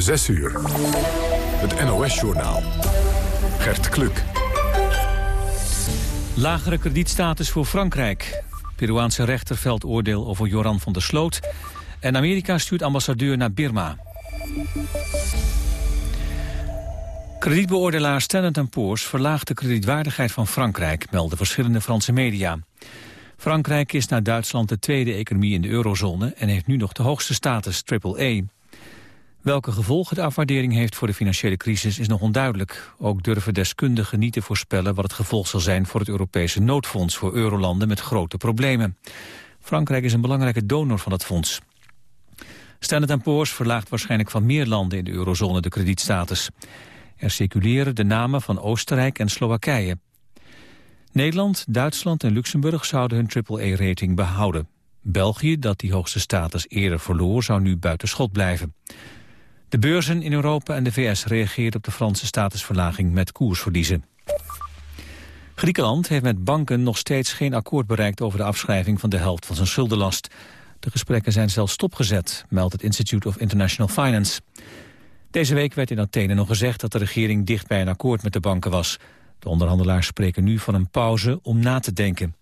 6 uur. Het NOS-journaal. Gert Kluk. Lagere kredietstatus voor Frankrijk. Peruaanse rechter velt oordeel over Joran van der Sloot. En Amerika stuurt ambassadeur naar Birma. Kredietbeoordelaar Standard Poor's verlaagt de kredietwaardigheid van Frankrijk, melden verschillende Franse media. Frankrijk is na Duitsland de tweede economie in de eurozone en heeft nu nog de hoogste status, AAA. Welke gevolgen de afwaardering heeft voor de financiële crisis is nog onduidelijk. Ook durven deskundigen niet te voorspellen wat het gevolg zal zijn voor het Europese noodfonds voor eurolanden met grote problemen. Frankrijk is een belangrijke donor van het fonds. Standard Poor's verlaagt waarschijnlijk van meer landen in de eurozone de kredietstatus. Er circuleren de namen van Oostenrijk en Slowakije. Nederland, Duitsland en Luxemburg zouden hun AAA-rating behouden. België, dat die hoogste status eerder verloor, zou nu buiten schot blijven. De beurzen in Europa en de VS reageerden op de Franse statusverlaging met koersverliezen. Griekenland heeft met banken nog steeds geen akkoord bereikt over de afschrijving van de helft van zijn schuldenlast. De gesprekken zijn zelfs stopgezet, meldt het Institute of International Finance. Deze week werd in Athene nog gezegd dat de regering dicht bij een akkoord met de banken was. De onderhandelaars spreken nu van een pauze om na te denken.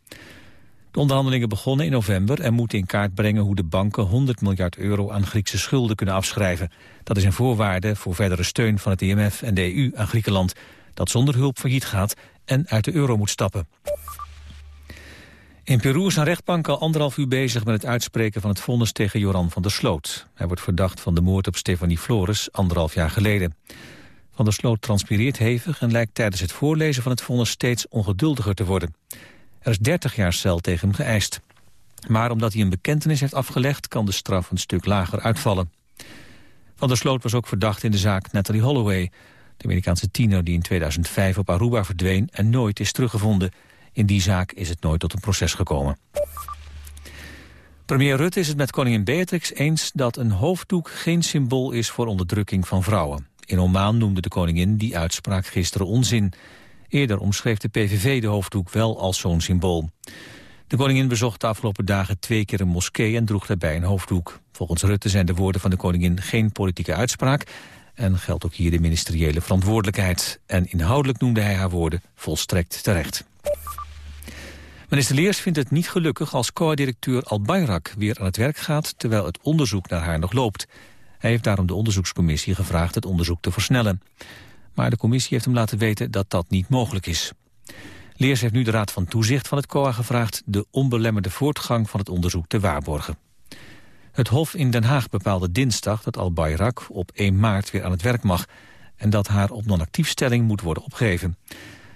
De onderhandelingen begonnen in november en moeten in kaart brengen hoe de banken 100 miljard euro aan Griekse schulden kunnen afschrijven. Dat is een voorwaarde voor verdere steun van het IMF en de EU aan Griekenland, dat zonder hulp failliet gaat en uit de euro moet stappen. In Peru zijn rechtbanken al anderhalf uur bezig met het uitspreken van het vonnis tegen Joran van der Sloot. Hij wordt verdacht van de moord op Stefanie Flores anderhalf jaar geleden. Van der Sloot transpireert hevig en lijkt tijdens het voorlezen van het vonnis steeds ongeduldiger te worden. Er is 30 jaar cel tegen hem geëist. Maar omdat hij een bekentenis heeft afgelegd... kan de straf een stuk lager uitvallen. Van der Sloot was ook verdacht in de zaak Natalie Holloway... de Amerikaanse tiener die in 2005 op Aruba verdween... en nooit is teruggevonden. In die zaak is het nooit tot een proces gekomen. Premier Rutte is het met koningin Beatrix eens dat een hoofddoek geen symbool is voor onderdrukking van vrouwen. In Oman noemde de koningin die uitspraak gisteren onzin. Eerder omschreef de PVV de hoofddoek wel als zo'n symbool. De koningin bezocht de afgelopen dagen twee keer een moskee en droeg daarbij een hoofddoek. Volgens Rutte zijn de woorden van de koningin geen politieke uitspraak... en geldt ook hier de ministeriële verantwoordelijkheid. En inhoudelijk noemde hij haar woorden volstrekt terecht. Minister Leers vindt het niet gelukkig als co-directeur Al Bayrak weer aan het werk gaat... terwijl het onderzoek naar haar nog loopt. Hij heeft daarom de onderzoekscommissie gevraagd het onderzoek te versnellen. Maar de commissie heeft hem laten weten dat dat niet mogelijk is. Leers heeft nu de Raad van Toezicht van het COA gevraagd... de onbelemmerde voortgang van het onderzoek te waarborgen. Het Hof in Den Haag bepaalde dinsdag dat Al-Bayrak op 1 maart weer aan het werk mag... en dat haar op moet worden opgegeven.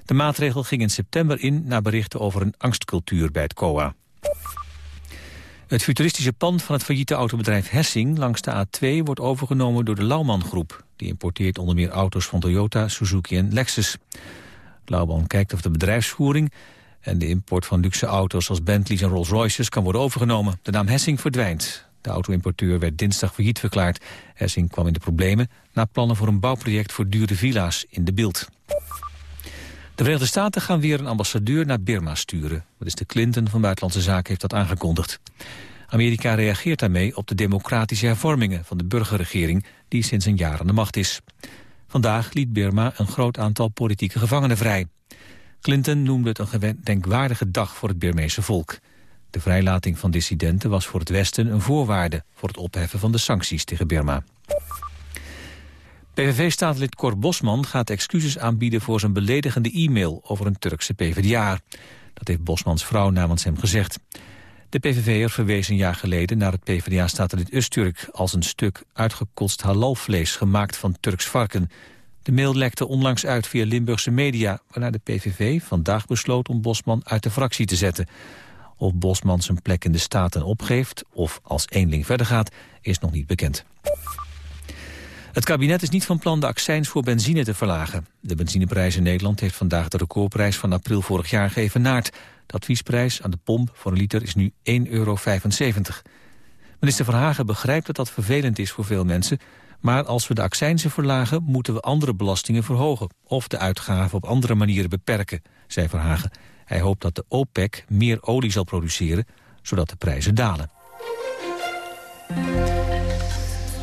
De maatregel ging in september in na berichten over een angstcultuur bij het COA. Het futuristische pand van het failliete autobedrijf Hessing langs de A2 wordt overgenomen door de Lauman Groep. Die importeert onder meer auto's van Toyota, Suzuki en Lexus. Lauman kijkt of de bedrijfsvoering en de import van luxe auto's als Bentleys en Rolls-Royces kan worden overgenomen. De naam Hessing verdwijnt. De auto-importeur werd dinsdag failliet verklaard. Hessing kwam in de problemen na plannen voor een bouwproject voor dure villa's in de beeld. De Verenigde Staten gaan weer een ambassadeur naar Birma sturen. Minister Clinton van Buitenlandse Zaken heeft dat aangekondigd. Amerika reageert daarmee op de democratische hervormingen van de burgerregering die sinds een jaar aan de macht is. Vandaag liet Birma een groot aantal politieke gevangenen vrij. Clinton noemde het een gedenkwaardige dag voor het Birmeese volk. De vrijlating van dissidenten was voor het Westen een voorwaarde voor het opheffen van de sancties tegen Birma. PVV-staatslid Cor Bosman gaat excuses aanbieden voor zijn beledigende e-mail over een Turkse PvdA. Dat heeft Bosmans vrouw namens hem gezegd. De PVV'er verwees een jaar geleden naar het PvdA-staatslid Usturk... als een stuk uitgekotst halalvlees gemaakt van Turks varken. De mail lekte onlangs uit via Limburgse media... waarna de PVV vandaag besloot om Bosman uit de fractie te zetten. Of Bosman zijn plek in de Staten opgeeft of als eenling verder gaat, is nog niet bekend. Het kabinet is niet van plan de accijns voor benzine te verlagen. De benzineprijs in Nederland heeft vandaag de recordprijs van april vorig jaar geëvenaard. De adviesprijs aan de pomp voor een liter is nu 1,75 euro. Minister Verhagen begrijpt dat dat vervelend is voor veel mensen... maar als we de accijnzen verlagen, moeten we andere belastingen verhogen... of de uitgaven op andere manieren beperken, zei Verhagen. Hij hoopt dat de OPEC meer olie zal produceren, zodat de prijzen dalen.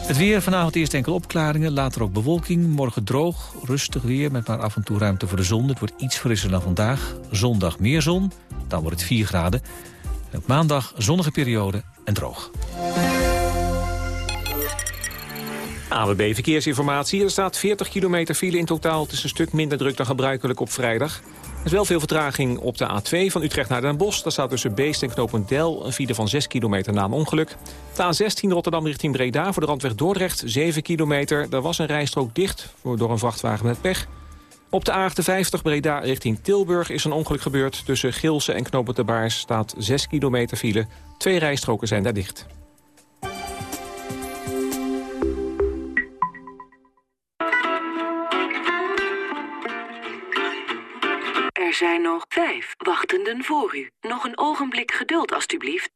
Het weer vanavond eerst enkele opklaringen, later ook bewolking. Morgen droog, rustig weer met maar af en toe ruimte voor de zon. Het wordt iets frisser dan vandaag. Zondag meer zon, dan wordt het 4 graden. En op maandag zonnige periode en droog. AWB Verkeersinformatie. Er staat 40 kilometer file in totaal. Het is een stuk minder druk dan gebruikelijk op vrijdag. Er is wel veel vertraging op de A2 van Utrecht naar Den Bosch. Daar staat tussen Beest en Knopendel een file van 6 kilometer na een ongeluk. De A16 Rotterdam richting Breda voor de randweg Dordrecht 7 kilometer. Daar was een rijstrook dicht door een vrachtwagen met pech. Op de A58 Breda richting Tilburg is een ongeluk gebeurd. Tussen Gilsen en Knopend de Baars staat 6 kilometer file. Twee rijstroken zijn daar dicht. Er zijn nog vijf wachtenden voor u. Nog een ogenblik geduld, alstublieft.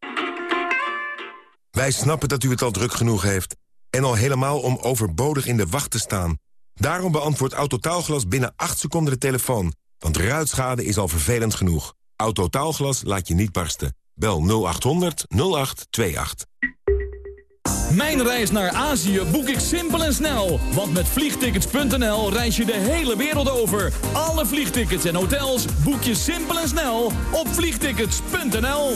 Wij snappen dat u het al druk genoeg heeft. En al helemaal om overbodig in de wacht te staan. Daarom beantwoordt Autotaalglas binnen 8 seconden de telefoon. Want ruitschade is al vervelend genoeg. Autotaalglas laat je niet barsten. Bel 0800 0828. Mijn reis naar Azië boek ik simpel en snel. Want met vliegtickets.nl reis je de hele wereld over. Alle vliegtickets en hotels boek je simpel en snel op vliegtickets.nl.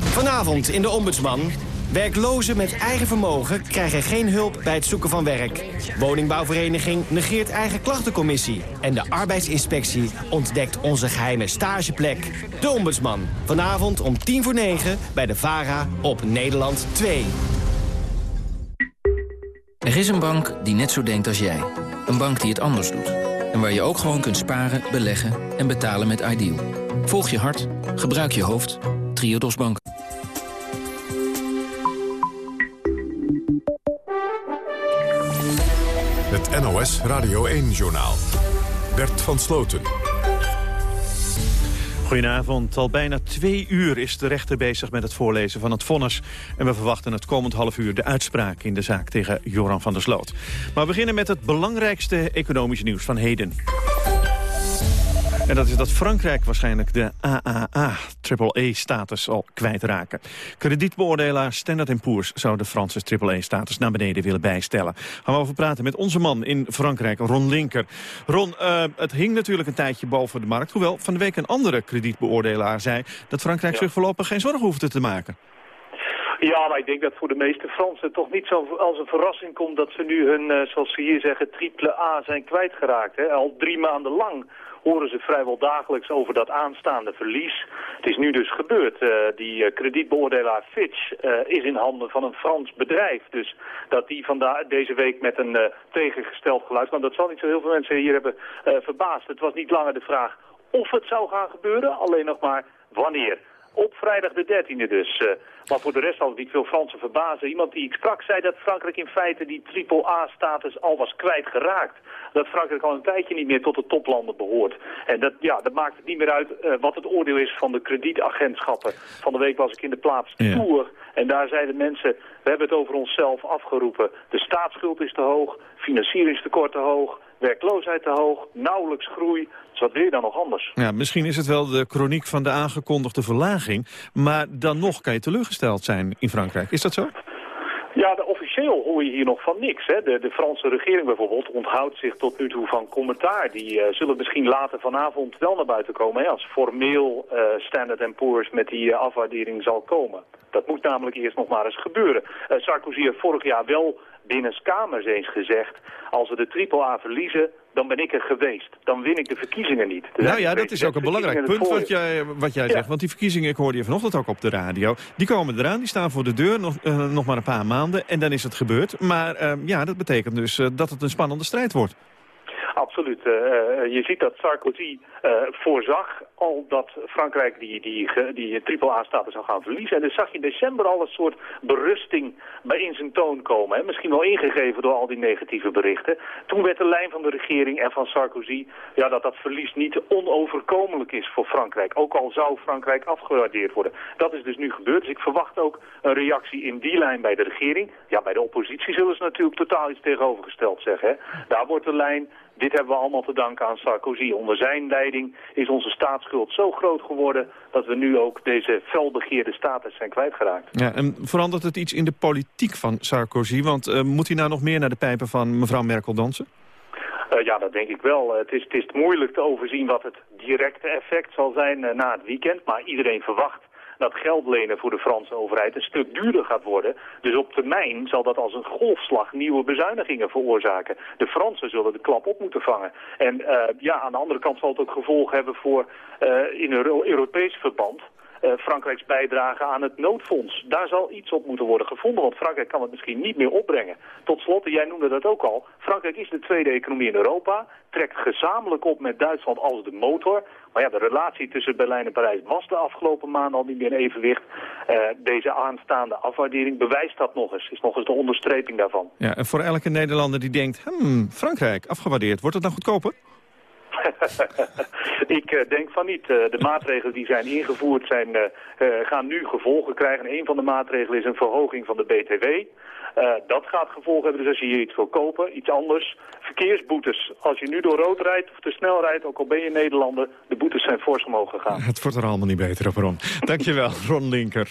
Vanavond in de Ombudsman. Werklozen met eigen vermogen krijgen geen hulp bij het zoeken van werk. Woningbouwvereniging negeert eigen klachtencommissie. En de arbeidsinspectie ontdekt onze geheime stageplek. De Ombudsman. Vanavond om tien voor negen bij de VARA op Nederland 2. Er is een bank die net zo denkt als jij. Een bank die het anders doet. En waar je ook gewoon kunt sparen, beleggen en betalen met Ideal. Volg je hart, gebruik je hoofd. Triodos Bank. Het NOS Radio 1-journaal. Bert van Sloten. Goedenavond. Al bijna twee uur is de rechter bezig met het voorlezen van het vonnis. En we verwachten het komend half uur de uitspraak in de zaak tegen Joran van der Sloot. Maar we beginnen met het belangrijkste economische nieuws van heden. En dat is dat Frankrijk waarschijnlijk de AAA, AAA-status al kwijtraken. Kredietbeoordelaar Standard Poor's zou de Franse AAA-status naar beneden willen bijstellen. Gaan we over praten met onze man in Frankrijk, Ron Linker. Ron, uh, het hing natuurlijk een tijdje boven de markt. Hoewel van de week een andere kredietbeoordelaar zei... dat Frankrijk zich voorlopig geen zorgen hoefde te maken. Ja, maar ik denk dat voor de meeste Fransen toch niet zo als een verrassing komt... dat ze nu hun, uh, zoals ze hier zeggen, triple A zijn kwijtgeraakt. Hè? Al drie maanden lang horen ze vrijwel dagelijks over dat aanstaande verlies. Het is nu dus gebeurd. Uh, die uh, kredietbeoordelaar Fitch uh, is in handen van een Frans bedrijf. Dus dat die vandaag deze week met een tegengesteld geluid kwam, dat zal niet zo heel veel mensen hier hebben verbaasd. Het was niet langer de vraag of het zou gaan gebeuren, alleen nog maar wanneer. Op vrijdag de 13e dus. Uh, maar voor de rest had het niet veel Fransen verbazen. Iemand die ik sprak zei dat Frankrijk in feite die triple-A-status al was kwijtgeraakt. Dat Frankrijk al een tijdje niet meer tot de toplanden behoort. En dat, ja, dat maakt het niet meer uit uh, wat het oordeel is van de kredietagentschappen. Van de week was ik in de plaats ja. Tour. En daar zeiden mensen, we hebben het over onszelf afgeroepen. De staatsschuld is te hoog, financieringstekort te hoog, werkloosheid te hoog, nauwelijks groei. Dus wat wil je dan nog anders? Ja, misschien is het wel de chroniek van de aangekondigde verlaging. Maar dan nog kan je teleurgesteld zijn in Frankrijk. Is dat zo? Ja, de officieel hoor je hier nog van niks. Hè. De, de Franse regering bijvoorbeeld onthoudt zich tot nu toe van commentaar. Die uh, zullen misschien later vanavond wel naar buiten komen... Hè, als formeel uh, Standard Poor's met die uh, afwaardering zal komen. Dat moet namelijk eerst nog maar eens gebeuren. Sarkozy heeft vorig jaar wel binnenskamers eens gezegd... als we de triple A verliezen, dan ben ik er geweest. Dan win ik de verkiezingen niet. Dus nou ja, dat is ook een belangrijk punt wat jij, wat jij ja. zegt. Want die verkiezingen, ik hoorde je vanochtend ook op de radio... die komen eraan, die staan voor de deur, nog, uh, nog maar een paar maanden... en dan is het gebeurd. Maar uh, ja, dat betekent dus uh, dat het een spannende strijd wordt. Absoluut. Uh, je ziet dat Sarkozy uh, voorzag al dat Frankrijk die, die, die triple-A-status zou gaan verliezen. En dus zag je in december al een soort berusting bij in zijn toon komen. Hè? Misschien wel ingegeven door al die negatieve berichten. Toen werd de lijn van de regering en van Sarkozy... Ja, dat dat verlies niet onoverkomelijk is voor Frankrijk. Ook al zou Frankrijk afgewaardeerd worden. Dat is dus nu gebeurd. Dus ik verwacht ook een reactie in die lijn bij de regering. Ja, bij de oppositie zullen ze natuurlijk totaal iets tegenovergesteld zeggen. Hè? Daar wordt de lijn dit hebben we allemaal te danken aan Sarkozy. Onder zijn leiding is onze staatsschuld zo groot geworden... dat we nu ook deze felbegeerde status zijn kwijtgeraakt. Ja, en verandert het iets in de politiek van Sarkozy? Want uh, moet hij nou nog meer naar de pijpen van mevrouw Merkel dansen? Uh, ja, dat denk ik wel. het, is, het is moeilijk te overzien wat het directe effect zal zijn uh, na het weekend. Maar iedereen verwacht dat geld lenen voor de Franse overheid een stuk duurder gaat worden. Dus op termijn zal dat als een golfslag nieuwe bezuinigingen veroorzaken. De Fransen zullen de klap op moeten vangen. En uh, ja, aan de andere kant zal het ook gevolg hebben voor uh, in een Europees verband. Uh, Frankrijks bijdrage aan het noodfonds. Daar zal iets op moeten worden gevonden, want Frankrijk kan het misschien niet meer opbrengen. Tot slot, jij noemde dat ook al, Frankrijk is de tweede economie in Europa, trekt gezamenlijk op met Duitsland als de motor. Maar ja, de relatie tussen Berlijn en Parijs was de afgelopen maanden al niet meer in evenwicht. Uh, deze aanstaande afwaardering bewijst dat nog eens. Is nog eens de onderstreping daarvan. Ja, en voor elke Nederlander die denkt, hmm, Frankrijk, afgewaardeerd, wordt het dan goedkoper? ik uh, denk van niet. Uh, de maatregelen die zijn ingevoerd zijn, uh, gaan nu gevolgen krijgen. een van de maatregelen is een verhoging van de BTW. dat gaat gevolgen hebben, dus als je hier iets wil kopen, iets anders. Verkeersboetes. Als je nu door rood rijdt of te snel rijdt, ook al ben je Nederlander, de boetes zijn fors omhoog gegaan. Het wordt er allemaal niet beter op, Ron. Dankjewel, Ron Linker.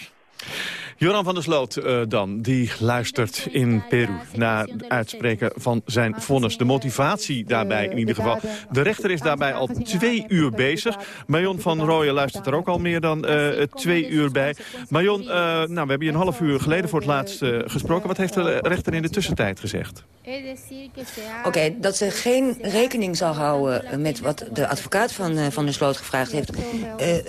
Joran van der Sloot uh, dan, die luistert in Peru... na het uitspreken van zijn vonnis. De motivatie daarbij in ieder geval. De rechter is daarbij al twee uur bezig. Marion van Rooyen luistert er ook al meer dan uh, twee uur bij. Marion, uh, nou, we hebben je een half uur geleden voor het laatst gesproken. Wat heeft de rechter in de tussentijd gezegd? Oké, dat ze geen rekening zal houden met wat de advocaat van Van der Sloot gevraagd heeft.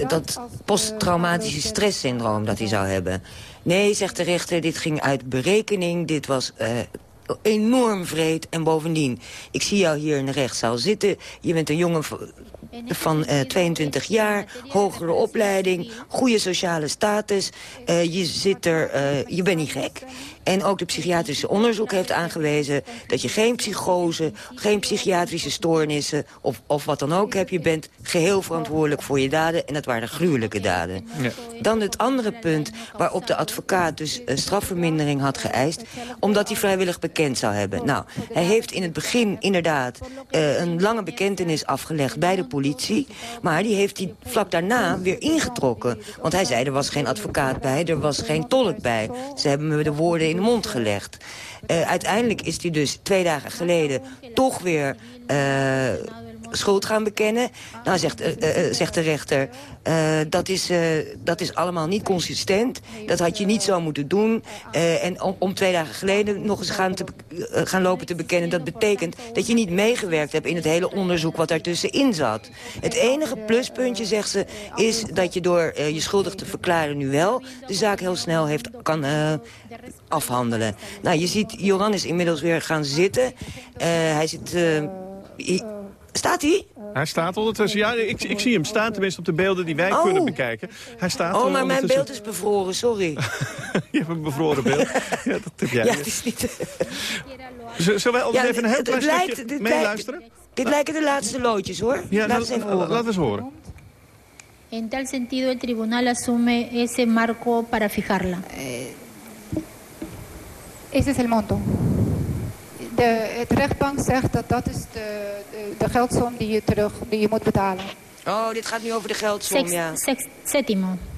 dat posttraumatische stresssyndroom dat hij zou hebben. Nee, zegt de rechter, dit ging uit berekening. Dit was uh, enorm vreed. En bovendien, ik zie jou hier in de rechtszaal zitten. Je bent een jongen van uh, 22 jaar, hogere opleiding, goede sociale status. Uh, je, zit er, uh, je bent niet gek. En ook de psychiatrische onderzoek heeft aangewezen... dat je geen psychose, geen psychiatrische stoornissen of, of wat dan ook hebt. Je bent geheel verantwoordelijk voor je daden. En dat waren gruwelijke daden. Ja. Dan het andere punt waarop de advocaat dus uh, strafvermindering had geëist... omdat hij vrijwillig bekend zou hebben. Nou, hij heeft in het begin inderdaad uh, een lange bekentenis afgelegd bij de politie. Maar die heeft hij vlak daarna weer ingetrokken. Want hij zei, er was geen advocaat bij, er was geen tolk bij. Ze hebben me de woorden in de mond gelegd. Uh, uiteindelijk is hij dus twee dagen geleden toch weer uh, schuld gaan bekennen. Nou, zegt, uh, zegt de rechter, dat, is, dat is allemaal niet consistent. Dat had je niet zo moeten doen. en om, om, twee dagen geleden nog eens gaan, te, gaan lopen te bekennen... dat betekent dat je niet meegewerkt hebt in het hele onderzoek wat daartussenin zat. Het enige pluspuntje, zegt ze, is dat je door je schuldig te verklaren nu wel... de zaak heel snel heeft, kan afhandelen. Nou, je ziet, Joran is inmiddels weer gaan zitten. hij zit... Staat hij? Hij staat ondertussen. Ja, ik, ik zie hem staan, tenminste op de beelden die wij oh. kunnen bekijken. Hij staat oh, maar mijn beeld is bevroren, sorry. je hebt een bevroren beeld. ja, dat heb jij. Ja, het is niet... Zullen wij ja, even een heel klein stukje meeluisteren? Dit lijken de laatste loodjes, hoor. Ja, Laat eens even horen. Laten we eens horen. En tal sentido el tribunal asume ese marco para fijarla. Eh, ese es el monto. De, het rechtbank zegt dat dat is de, de, geldsom die je, terug, die je moet betalen. Oh, dit gaat nu over de geldsom, sex, ja. Sex.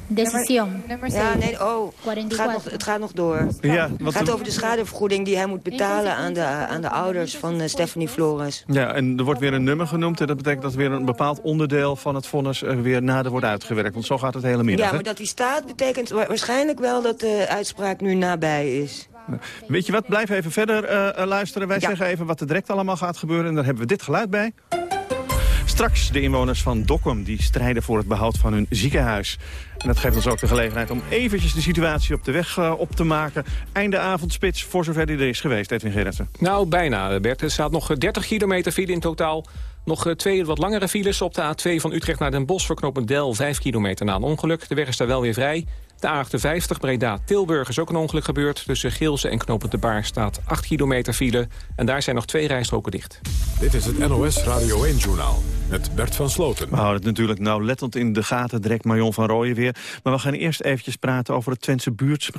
Decision. Nummer, ja, nee, oh, het gaat, nog, het gaat nog door. Ja, het gaat over de schadevergoeding die hij moet betalen aan de, aan de ouders van uh, Stephanie Flores. Ja, en er wordt weer een nummer genoemd. En dat betekent dat weer een bepaald onderdeel van het vonnis uh, weer nader wordt uitgewerkt. Want zo gaat het hele middag. Ja, maar dat die staat betekent waarschijnlijk wel dat de uitspraak nu nabij is. Weet je wat, blijf even verder uh, luisteren. Wij ja. zeggen even wat er direct allemaal gaat gebeuren. En dan hebben we dit geluid bij. Straks de inwoners van Dokkum die strijden voor het behoud van hun ziekenhuis. En dat geeft ons ook de gelegenheid om eventjes de situatie op de weg uh, op te maken. Einde avondspits, voor zover die er is geweest, Edwin Gerritsen. Nou, bijna, Bert. Er staat nog 30 kilometer file in totaal. Nog twee wat langere files op de A2 van Utrecht naar Den Bosch... voor knooppunt Del, 5 kilometer na een ongeluk. De weg is daar wel weer vrij. De A58 Breda-Tilburg is ook een ongeluk gebeurd. Tussen Geelse en Knopend de Baar staat 8 kilometer file. En daar zijn nog twee rijstroken dicht. Dit is het NOS Radio 1-journaal met Bert van Sloten. We houden het natuurlijk nauwlettend in de gaten, direct Marion van Rooyen weer. Maar we gaan eerst eventjes praten over het Twentse buurts,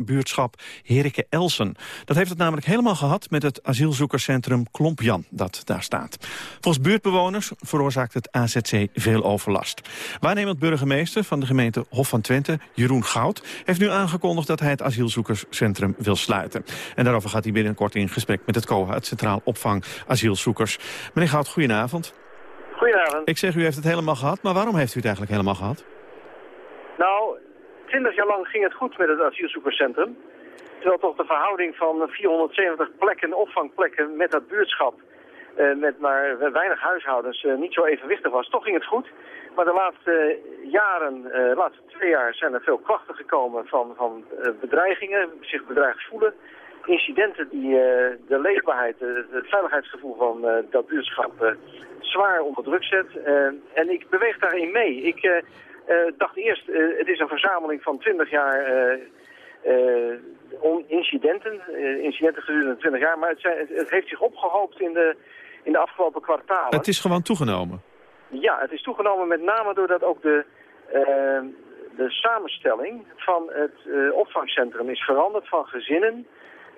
buurtschap Herike Elsen. Dat heeft het namelijk helemaal gehad met het asielzoekerscentrum Klompjan dat daar staat. Volgens buurtbewoners veroorzaakt het AZC veel overlast. Waarnemend burgemeester van de gemeente Hof van Twente, Jeroen Goud... heeft nu aangekondigd dat hij het asielzoekerscentrum wil sluiten. En daarover gaat hij binnenkort in gesprek met het COA... het Centraal Opvang Asielzoekers. Meneer Goud, goedenavond. Goedenavond. Ik zeg, u heeft het helemaal gehad, maar waarom heeft u het eigenlijk helemaal gehad? Nou, twintig jaar lang ging het goed met het asielzoekerscentrum. Terwijl toch de verhouding van 470 plekken, opvangplekken met dat buurtschap... Uh, met maar weinig huishoudens uh, niet zo evenwichtig was. Toch ging het goed. Maar de laatste jaren, uh, de laatste twee jaar, zijn er veel klachten gekomen van, van bedreigingen, zich bedreigd voelen. Incidenten die de leefbaarheid, het veiligheidsgevoel van dat buurtschap zwaar onder druk zet. en ik beweeg daarin mee. Ik dacht eerst, het is een verzameling van 20 jaar incidenten, incidenten gedurende 20 jaar, maar het, zijn, het, heeft zich opgehoopt in de, in de afgelopen kwartalen. Het is gewoon toegenomen? Ja, het is toegenomen met name doordat ook de, uh, de samenstelling van het uh, opvangcentrum is veranderd van gezinnen.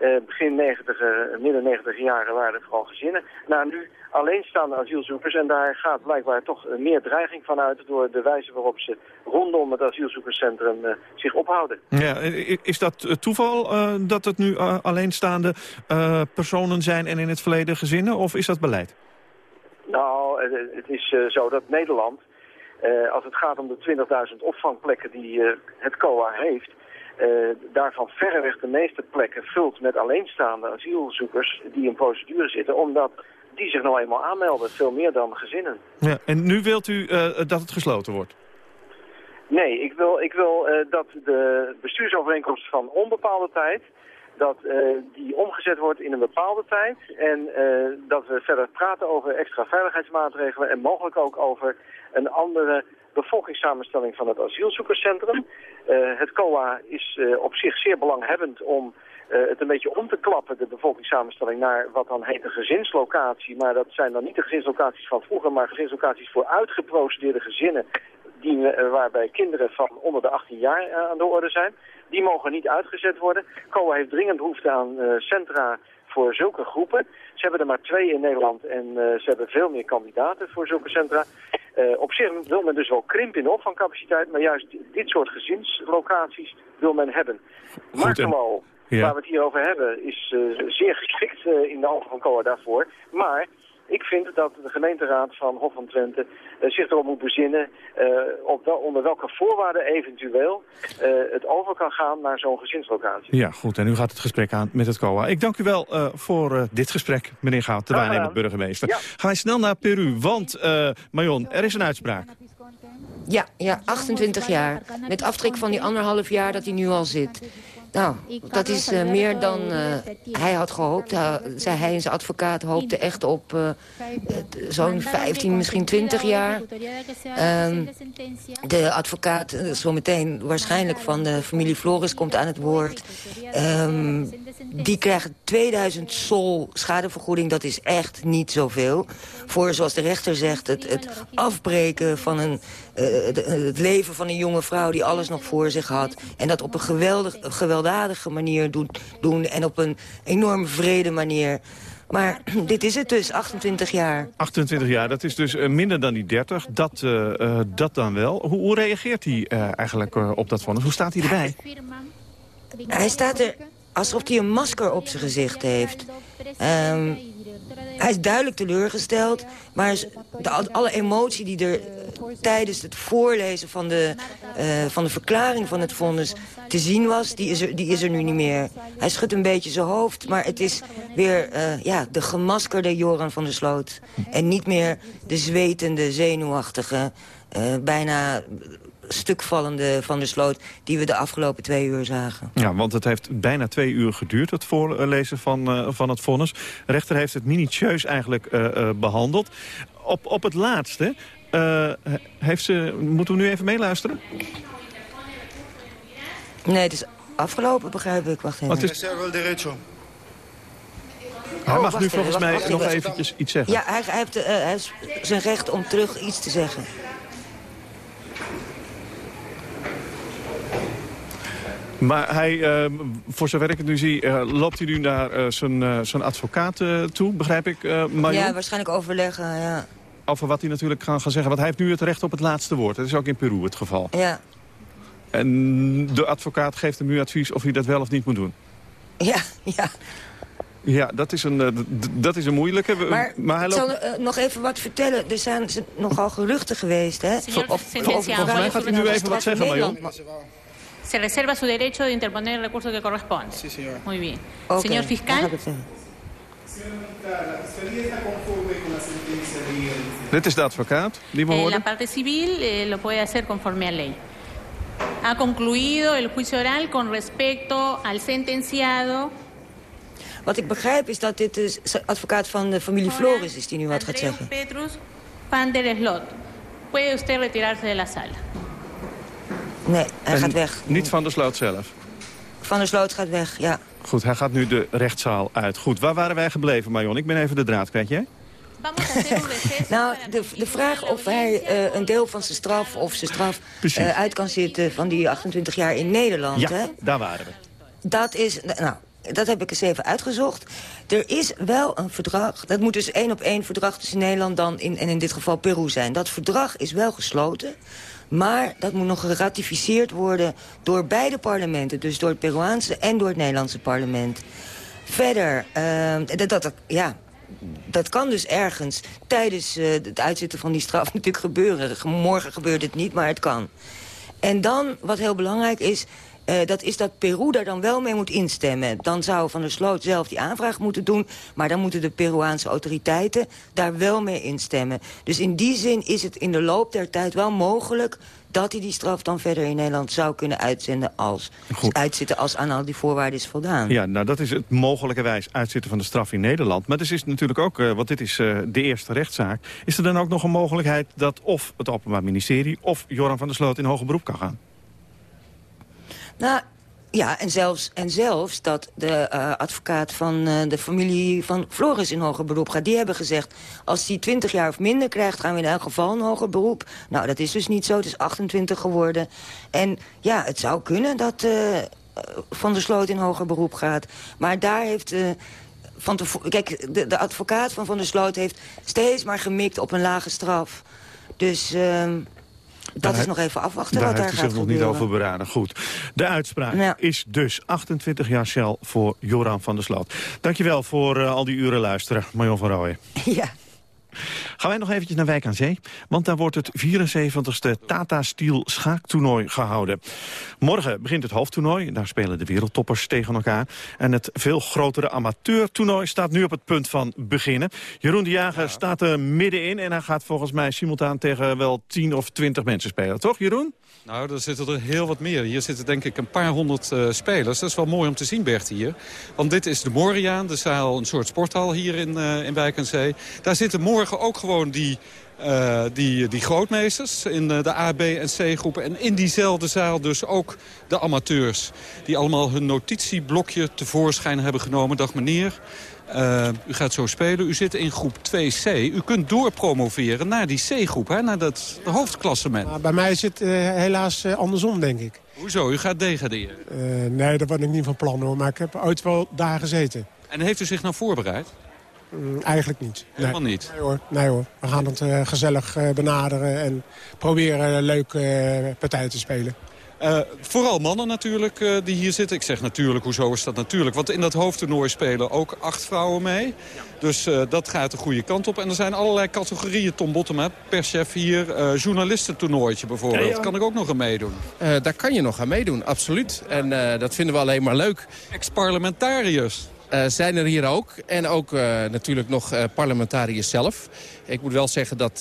Uh, begin 90, midden 90 jaren waren er vooral gezinnen. Naar nu alleenstaande asielzoekers. En daar gaat blijkbaar toch meer dreiging van uit door de wijze waarop ze rondom het asielzoekerscentrum zich ophouden. Ja, is dat toeval dat het nu alleenstaande personen zijn en in het verleden gezinnen? Of is dat beleid? Nou, het is zo dat Nederland, als het gaat om de 20.000 opvangplekken die het COA heeft, daarvan verreweg de meeste plekken vult met alleenstaande asielzoekers die in procedure zitten, omdat die zich nou eenmaal aanmelden, veel meer dan gezinnen. Ja, en nu wilt u dat het gesloten wordt? Nee, ik wil, ik wil dat de bestuursovereenkomst van onbepaalde tijd dat uh, die omgezet wordt in een bepaalde tijd. En uh, dat we verder praten over extra veiligheidsmaatregelen en mogelijk ook over een andere bevolkingssamenstelling van het asielzoekerscentrum. Uh, het COA is op zich zeer belanghebbend om het een beetje om te klappen, de bevolkingssamenstelling, naar wat dan heet een gezinslocatie. Maar dat zijn dan niet de gezinslocaties van vroeger, maar gezinslocaties voor uitgeprocedeerde gezinnen die, waarbij kinderen van onder de 18 jaar aan de orde zijn. Die mogen niet uitgezet worden. COA heeft dringend behoefte aan centra voor zulke groepen. Ze hebben er maar twee in Nederland en uh, ze hebben veel meer kandidaten voor zulke centra. Uh, op zich wil men dus wel krimp in de opvangcapaciteit, maar juist dit soort gezinslocaties wil men hebben. Markelo, ja. waar we het hier over hebben, is zeer geschikt in de ogen van COA daarvoor. Maar ik vind dat de gemeenteraad van Hof van Twente uh, zich erop moet bezinnen uh, op wel, onder welke voorwaarden eventueel uh, het over kan gaan naar zo'n gezinslocatie. Ja, goed. En nu gaat het gesprek aan met het COA. Ik dank u wel voor dit gesprek, meneer Goud, de waarnemend burgemeester. Ja. Ga je snel naar Peru, want, Marion, er is een uitspraak. Ja, ja, 28 jaar. Met aftrek van die anderhalf jaar dat hij nu al zit. Nou, dat is uh, meer dan uh, hij had gehoopt. Uh, zei hij en zijn advocaat hoopte echt op zo'n 15, misschien 20 jaar. Um, de advocaat zometeen waarschijnlijk van de familie Floris komt aan het woord. Um, die krijgt 2000 sol schadevergoeding. Dat is echt niet zoveel. Voor, zoals de rechter zegt, het, het afbreken van een, het leven van een jonge vrouw... die alles nog voor zich had. En dat op een geweldig, gewelddadige manier doen, doen en op een enorm vrede manier. Maar dit is het dus, 28 jaar. 28 jaar, dat is dus minder dan die 30. Dat, uh, uh, dat dan wel. Hoe, hoe reageert hij uh, eigenlijk op dat vonnis? Hoe staat hij erbij? Hij staat er alsof hij een masker op zijn gezicht heeft. Um, hij is duidelijk teleurgesteld, maar de, alle emotie die er tijdens het voorlezen van de, uh, van de verklaring van het vonnis te zien was, die is, er, die is er nu niet meer. Hij schudt een beetje zijn hoofd, maar het is weer uh, ja, de gemaskerde Joran van der Sloot. En niet meer de zwetende, zenuwachtige, bijna stukvallende van der Sloot... die we de afgelopen twee uur zagen. Ja, want het heeft bijna twee uur geduurd, het voorlezen van, uh, van het vonnis. De rechter heeft het minutieus eigenlijk uh, uh, behandeld. Op, op het laatste, heeft ze, moeten we nu even meeluisteren? Nee, het is afgelopen, begrijp ik. Wacht even. Wat is... Hij mag oh, nu volgens even, mij nog eventjes iets zeggen. Ja, hij, hij heeft uh, hij heeft zijn recht om terug iets te zeggen. Maar hij, uh, voor zover ik het nu zie, uh, loopt hij nu naar uh, zijn, zijn advocaat toe, begrijp ik, Marion? Ja, waarschijnlijk overleggen, ja. Over wat hij natuurlijk kan gaan zeggen. Want hij heeft nu het recht op het laatste woord. Dat is ook in Peru het geval. Ja. En de advocaat geeft hem nu advies of hij dat wel of niet moet doen. Ja, ja. Ja, dat is een, dat is een moeilijke. Maar, maar hij loopt... ik zal uh, nog even wat vertellen. Er zijn nogal geruchten geweest, hè? Of, of, volgens mij gaat u nu even wat zeggen, Marion. Se reserva su derecho de interponer el recurso que corresponde. Sí, señor. Muy bien. Okay. Señor fiscal. Dit is de advocaat die we eh. La parte civil eh, lo puede hacer conforme a ley. Ha concluido el juicio oral con respecto al sentenciado. Wat ik begrijp is dat dit de advocaat van de familie Flores is die nu wat gaat zeggen. Petrus van der Slot. Puede usted retirarse de la sala. Nee, hij en gaat weg. Niet van der Sloot zelf? Van der Sloot gaat weg, ja. Goed, hij gaat nu de rechtszaal uit. Goed, waar waren wij gebleven, Marion? Ik ben even de draad kwijt, jij? nou, de, de vraag of hij uh, een deel van zijn straf of zijn straf uh, uit kan zitten van die 28 jaar in Nederland. Ja, hè? daar waren we. Dat is, nou, dat heb ik eens even uitgezocht. Er is wel een verdrag, dat moet dus één op één verdrag tussen Nederland dan in, en in dit geval Peru zijn. Dat verdrag is wel gesloten. Maar dat moet nog geratificeerd worden door beide parlementen. Dus door het Peruaanse en door het Nederlandse parlement. Verder, uh, dat, dat, ja, dat kan dus ergens tijdens uh, het uitzitten van die straf natuurlijk gebeuren. Morgen gebeurt het niet, maar het kan. En dan, wat heel belangrijk is... Uh, dat is dat Peru daar dan wel mee moet instemmen. Dan zou Van der Sloot zelf die aanvraag moeten doen... maar dan moeten de Peruaanse autoriteiten daar wel mee instemmen. Dus in die zin is het in de loop der tijd wel mogelijk dat hij die straf dan verder in Nederland zou kunnen uitzenden als, uitzitten als aan al die voorwaarden is voldaan. Ja, nou dat is het mogelijkerwijs uitzitten van de straf in Nederland. Maar dus is natuurlijk ook, uh, want dit is uh, de eerste rechtszaak... is er dan ook nog een mogelijkheid dat of het Openbaar Ministerie... of Joran van der Sloot in hoger beroep kan gaan? Nou, ja, en zelfs, en zelfs dat de uh, advocaat van uh, de familie van Floris in hoger beroep gaat. Die hebben gezegd, als hij 20 jaar of minder krijgt... gaan we in elk geval een hoger beroep. Nou, dat is dus niet zo. Het is 28 geworden. En ja, het zou kunnen dat uh, Van der Sloot in hoger beroep gaat. Maar daar heeft... van te, kijk, de, de advocaat van Van der Sloot heeft steeds maar gemikt op een lage straf. Dus... Dat daar is nog even afwachten daar wat daar heeft gaat u zich nog gebeuren. niet over beraden. Goed. De uitspraak Ja. is dus 28 jaar cel voor Joran van der Sloot. Dankjewel voor uh, al die uren luisteren, Marion van Rooyen. Ja. Gaan wij nog eventjes naar Wijk aan Zee. Want daar wordt het 74ste Tata Steel schaaktoernooi gehouden. Morgen begint het hoofdtoernooi. Daar spelen de wereldtoppers tegen elkaar. En het veel grotere amateurtoernooi staat nu op het punt van beginnen. Jeroen de Jager staat er middenin. En hij gaat volgens mij simultaan tegen wel 10 of 20 mensen spelen. Toch Jeroen? Nou, er zitten er heel wat meer. Hier zitten denk ik een paar honderd uh, spelers. Dat is wel mooi om te zien, Bert, hier. Want dit is de Moriaan, de zaal, een soort sporthal hier in, uh, in Wijk aan Zee. Daar zitten morgen ook gewoon die, uh, die, die grootmeesters in de A, B en C groepen. En in diezelfde zaal dus ook de amateurs. Die allemaal hun notitieblokje tevoorschijn hebben genomen. Dag meneer. Uh, u gaat zo spelen. U zit in groep 2C. U kunt doorpromoveren naar die C-groep, hè, naar dat hoofdklassement. Maar bij mij is het uh, helaas uh, andersom, denk ik. Hoezo? U gaat degraderen? nee, dat ben ik niet van plan hoor. Maar ik heb ooit wel daar gezeten. En heeft u zich nou voorbereid? Mm, eigenlijk niet. Helemaal nee. niet? Nee hoor, nee hoor. We gaan het gezellig benaderen en proberen een leuke partij te spelen. Uh, vooral mannen natuurlijk uh, die hier zitten. Ik zeg natuurlijk, hoezo is dat natuurlijk? Want in dat hoofdtoernooi spelen ook acht vrouwen mee. Dus uh, dat gaat de goede kant op. En er zijn allerlei categorieën, Tom Bottom, perschef hier. journalistentournooitje bijvoorbeeld. Ja, ja. Kan ik ook nog aan meedoen? daar kan je nog aan meedoen, absoluut. En dat vinden we alleen maar leuk. Ex-parlementariërs. Uh, zijn er hier ook. En ook uh, natuurlijk nog uh, parlementariërs zelf. Ik moet wel zeggen dat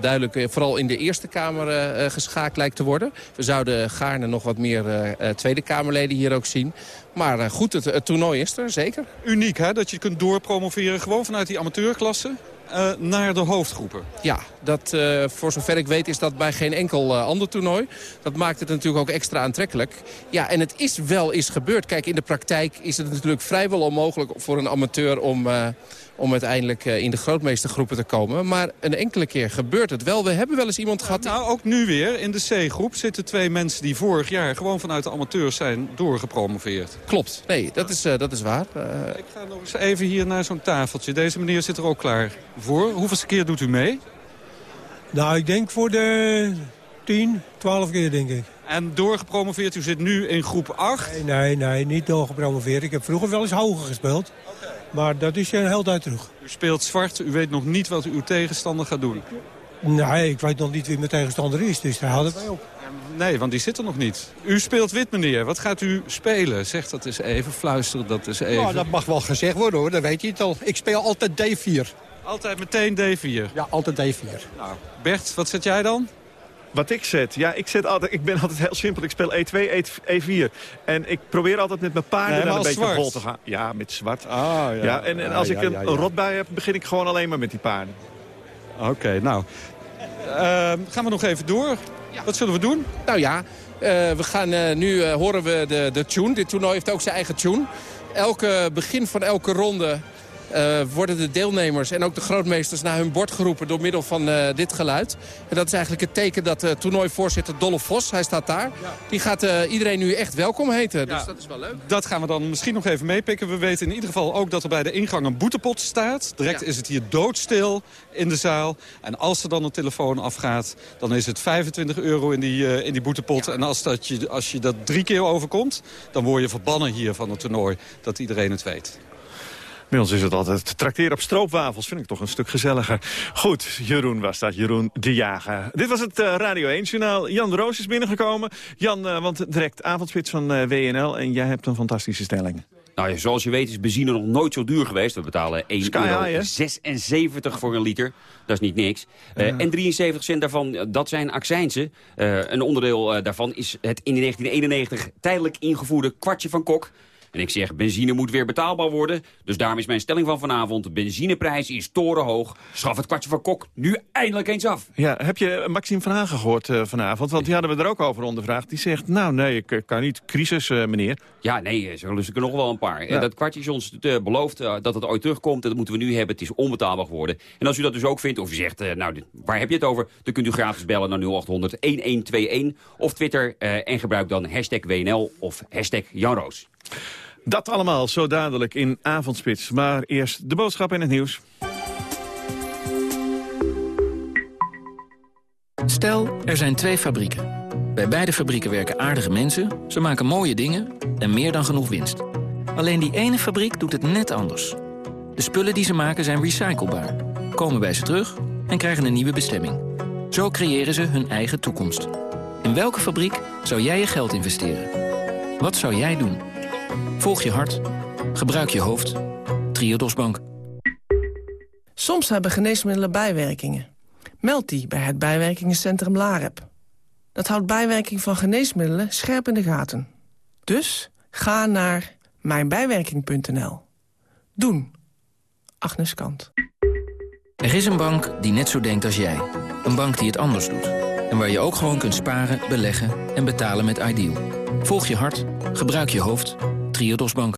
duidelijk vooral in de Eerste Kamer geschaakt lijkt te worden. We zouden gaarne nog wat meer Tweede Kamerleden hier ook zien. Maar goed, het, het, toernooi is er, zeker. Uniek hè, dat je kunt doorpromoveren gewoon vanuit die amateurklasse. Naar de hoofdgroepen. Ja, dat, uh, voor zover ik weet is dat bij geen enkel uh, ander toernooi. Dat maakt het natuurlijk ook extra aantrekkelijk. Ja, en het is wel eens gebeurd. Kijk, in de praktijk is het natuurlijk vrijwel onmogelijk voor een amateur om om uiteindelijk in de grootmeestergroepen te komen. Maar een enkele keer gebeurt het wel. We hebben wel eens iemand gehad... Nou, ook nu weer. In de C-groep zitten twee mensen die vorig jaar... gewoon vanuit de amateurs zijn doorgepromoveerd. Klopt. Nee, dat is, uh, dat is waar. Uh... Ik ga nog eens even hier naar zo'n tafeltje. Deze meneer zit er ook klaar voor. Hoeveelste keer doet u mee? Nou, ik denk voor de 10, 12 keer, denk ik. En doorgepromoveerd, u zit nu in groep 8? Nee, nee, nee niet doorgepromoveerd. Ik heb vroeger wel eens hoger gespeeld. Maar dat is een heel tijd terug. U speelt zwart, u weet nog niet wat uw tegenstander gaat doen. Nee, ik weet nog niet wie mijn tegenstander is, dus daar houden wij op. Nee, want die zit er nog niet. U speelt wit, meneer. Wat gaat u spelen? Zeg dat eens even, fluisteren dat eens even. Nou, dat mag wel gezegd worden, hoor. Dat weet je het al. Ik speel altijd D4. Altijd meteen D4? Ja, altijd D4. Nou, Bert, wat zet jij dan? Wat ik zet? Ja, ik, zet altijd, ik ben altijd heel simpel. Ik speel E2, E4. En ik probeer altijd met mijn paarden nee, dan een beetje vol te gaan. Ja, met zwart. Ah, ja. ja en, en als ik een, een rotbui heb, begin ik gewoon alleen maar met die paarden. Oké, nou. Uh, gaan we nog even door. Wat zullen we doen? Nou ja, uh, we gaan, uh, nu uh, horen we de, de tune. Dit toernooi heeft ook zijn eigen tune. Elke begin van elke ronde worden de deelnemers en ook de grootmeesters naar hun bord geroepen door middel van uh, dit geluid. En dat is eigenlijk het teken dat uh, toernooivoorzitter Dolle Vos, hij staat daar, die gaat iedereen nu echt welkom heten. Dus dat is wel leuk. Dat gaan we dan misschien nog even meepikken. We weten in ieder geval ook dat er bij de ingang een boetepot staat. Direct is het hier doodstil in de zaal. En als er dan een telefoon afgaat, dan is het 25 euro in die, in die boetepot. Ja. En als, dat je, als je dat drie keer overkomt, dan word je verbannen hier van het toernooi. Dat iedereen het weet. Bij ons is het altijd trakteren op stroopwafels. Vind ik toch een stuk gezelliger. Goed, Jeroen was dat. Jeroen de Jager. Dit was het uh, Radio 1-journaal. Jan de Roos is binnengekomen. Jan, uh, want direct avondspits van uh, WNL. En jij hebt een fantastische stelling. Nou ja, zoals je weet is benzine nog nooit zo duur geweest. We betalen 1,76 euro voor een liter. Dat is niet niks. Uh, en 73 cent daarvan, dat zijn accijnsen. Uh, een onderdeel daarvan is het in 1991 tijdelijk ingevoerde kwartje van Kok. En ik zeg, benzine moet weer betaalbaar worden. Dus daarom is mijn stelling van vanavond. De benzineprijs is torenhoog. Schaf het kwartje van kok nu eindelijk eens af. Ja, heb je Maxime Vragen gehoord uh, vanavond? Want die hadden we er ook over ondervraagd. Die zegt, nou nee, ik eh, kan niet. Crisis, uh, meneer. Ja, nee, zo lust ik er nog wel een paar. Ja. Dat kwartje is ons beloofd dat het ooit terugkomt. Dat moeten we nu hebben. Het is onbetaalbaar geworden. En als u dat dus ook vindt, of u zegt, nou, waar heb je het over? Dan kunt u gratis bellen naar 0800 1121 of Twitter en gebruik dan hashtag WNL of hashtag Jan Roos. Dat allemaal zo dadelijk in Avondspits. Maar eerst de boodschap in het nieuws. Stel, er zijn twee fabrieken. Bij beide fabrieken werken aardige mensen, ze maken mooie dingen en meer dan genoeg winst. Alleen die ene fabriek doet het net anders. De spullen die ze maken zijn recyclebaar, komen bij ze terug en krijgen een nieuwe bestemming. Zo creëren ze hun eigen toekomst. In welke fabriek zou jij je geld investeren? Wat zou jij doen? Volg je hart. Gebruik je hoofd. Triodos Bank. Soms hebben geneesmiddelen bijwerkingen. Meld die bij het bijwerkingencentrum LAREP. Dat houdt bijwerking van geneesmiddelen scherp in de gaten. Dus ga naar mijnbijwerking.nl. Doen. Agnes Kant. Er is een bank die net zo denkt als jij. Een bank die het anders doet. En waar je ook gewoon kunt sparen, beleggen en betalen met Ideal. Volg je hart. Gebruik je hoofd. Triodos Bank.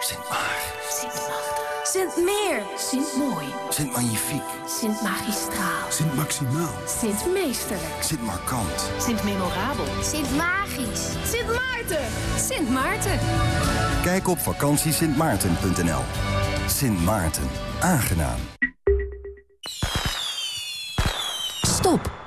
Sint Maar. Sint Machtig. Sint Meer. Sint Mooi. Sint Magnifiek. Sint Magistraal. Sint Maximaal. Sint Meesterlijk. Sint Markant. Sint Memorabel. Sint Magisch. Sint Maarten. Sint Maarten. Kijk op vakantiesintmaarten.nl. Sint Maarten. Aangenaam. Stop.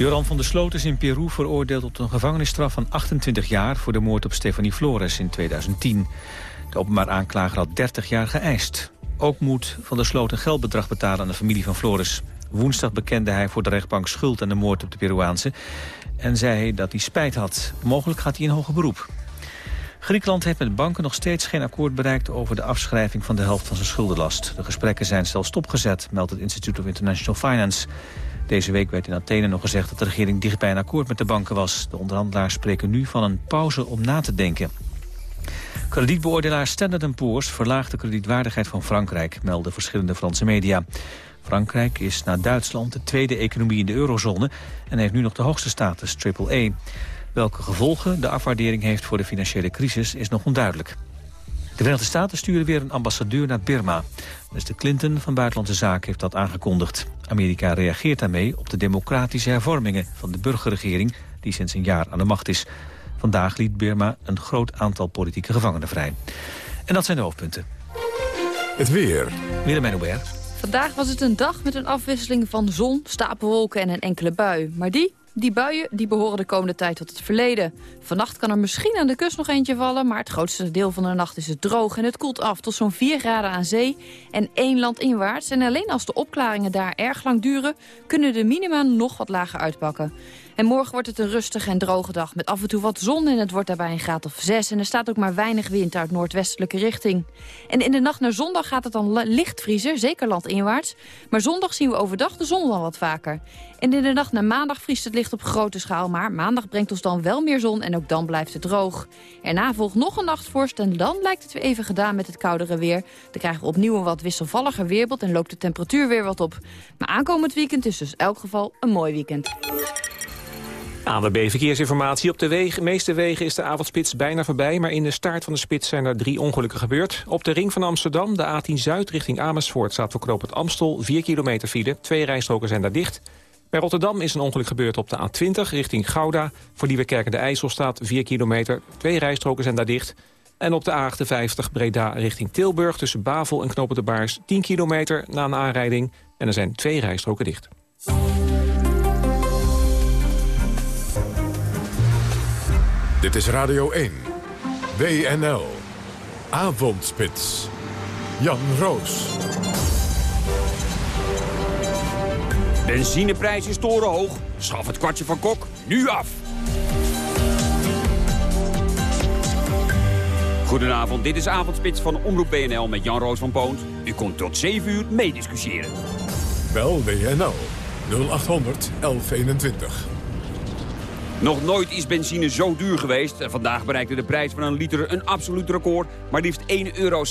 Joran van der Sloot is in Peru veroordeeld tot een gevangenisstraf van 28 jaar... voor de moord op Stefanie Flores in 2010. De openbaar aanklager had 30 jaar geëist. Ook moet Van der Sloot een geldbedrag betalen aan de familie van Flores. Woensdag bekende hij voor de rechtbank schuld aan de moord op de Peruaanse... en zei dat hij spijt had. Mogelijk gaat hij in hoger beroep. Griekenland heeft met banken nog steeds geen akkoord bereikt... over de afschrijving van de helft van zijn schuldenlast. De gesprekken zijn zelfs stopgezet, meldt het Institute of International Finance. Deze week werd in Athene nog gezegd dat de regering dicht bij een akkoord met de banken was. De onderhandelaars spreken nu van een pauze om na te denken. Kredietbeoordelaar Standard Poor's verlaagt de kredietwaardigheid van Frankrijk, melden verschillende Franse media. Frankrijk is na Duitsland de tweede economie in de eurozone en heeft nu nog de hoogste status, AAA. Welke gevolgen de afwaardering heeft voor de financiële crisis is nog onduidelijk. De Verenigde Staten sturen weer een ambassadeur naar Birma. Minister Clinton van Buitenlandse Zaken heeft dat aangekondigd. Amerika reageert daarmee op de democratische hervormingen van de burgerregering... die sinds een jaar aan de macht is. Vandaag liet Birma een groot aantal politieke gevangenen vrij. En dat zijn de hoofdpunten. Het weer. Willemijn Hubert. Vandaag was het een dag met een afwisseling van zon, stapelwolken en een enkele bui. Maar die, die buien die behoren de komende tijd tot het verleden. Vannacht kan er misschien aan de kust nog eentje vallen... maar het grootste deel van de nacht is het droog en het koelt af tot zo'n 4 graden aan zee... en één land inwaarts. En alleen als de opklaringen daar erg lang duren... kunnen de minima nog wat lager uitpakken. En morgen wordt het een rustige en droge dag met af en toe wat zon... en het wordt daarbij een graad of 6 en er staat ook maar weinig wind uit noordwestelijke richting. En in de nacht naar zondag gaat het dan licht vriezen, zeker landinwaarts. Maar zondag zien we overdag de zon dan wat vaker. En in de nacht naar maandag vriest het licht op grote schaal... maar maandag brengt ons dan wel meer zon en ook dan blijft het droog. Erna volgt nog een nachtvorst en dan lijkt het weer even gedaan met het koudere weer. Dan krijgen we opnieuw een wat wisselvalliger weerbeeld en loopt de temperatuur weer wat op. Maar aankomend weekend is dus elk geval een mooi weekend. ANWB Verkeersinformatie. Op de meeste wegen is de avondspits bijna voorbij... maar in de staart van de spits zijn er drie ongelukken gebeurd. Op de ring van Amsterdam, de A10 Zuid richting Amersfoort... staat voor het Amstel 4 kilometer file. Twee rijstroken zijn daar dicht. Bij Rotterdam is een ongeluk gebeurd op de A20 richting Gouda. Voor Nieuwekerk de IJssel staat 4 kilometer. Twee rijstroken zijn daar dicht. En op de A58 Breda richting Tilburg tussen Bavel en Knopen de Baars... 10 kilometer na een aanrijding. En er zijn twee rijstroken dicht. Dit is Radio 1. WNL. Avondspits. Jan Roos. Benzineprijs is torenhoog. Schaf het kwartje van Kok nu af. Goedenavond, dit is Avondspits van Omroep BNL met Jan Roos van Poont. U komt tot 7 uur meediscussiëren. Bel WNL 0800 1121. Nog nooit is benzine zo duur geweest. Vandaag bereikte de prijs van een liter een absoluut record, maar liefst 1,76 euro.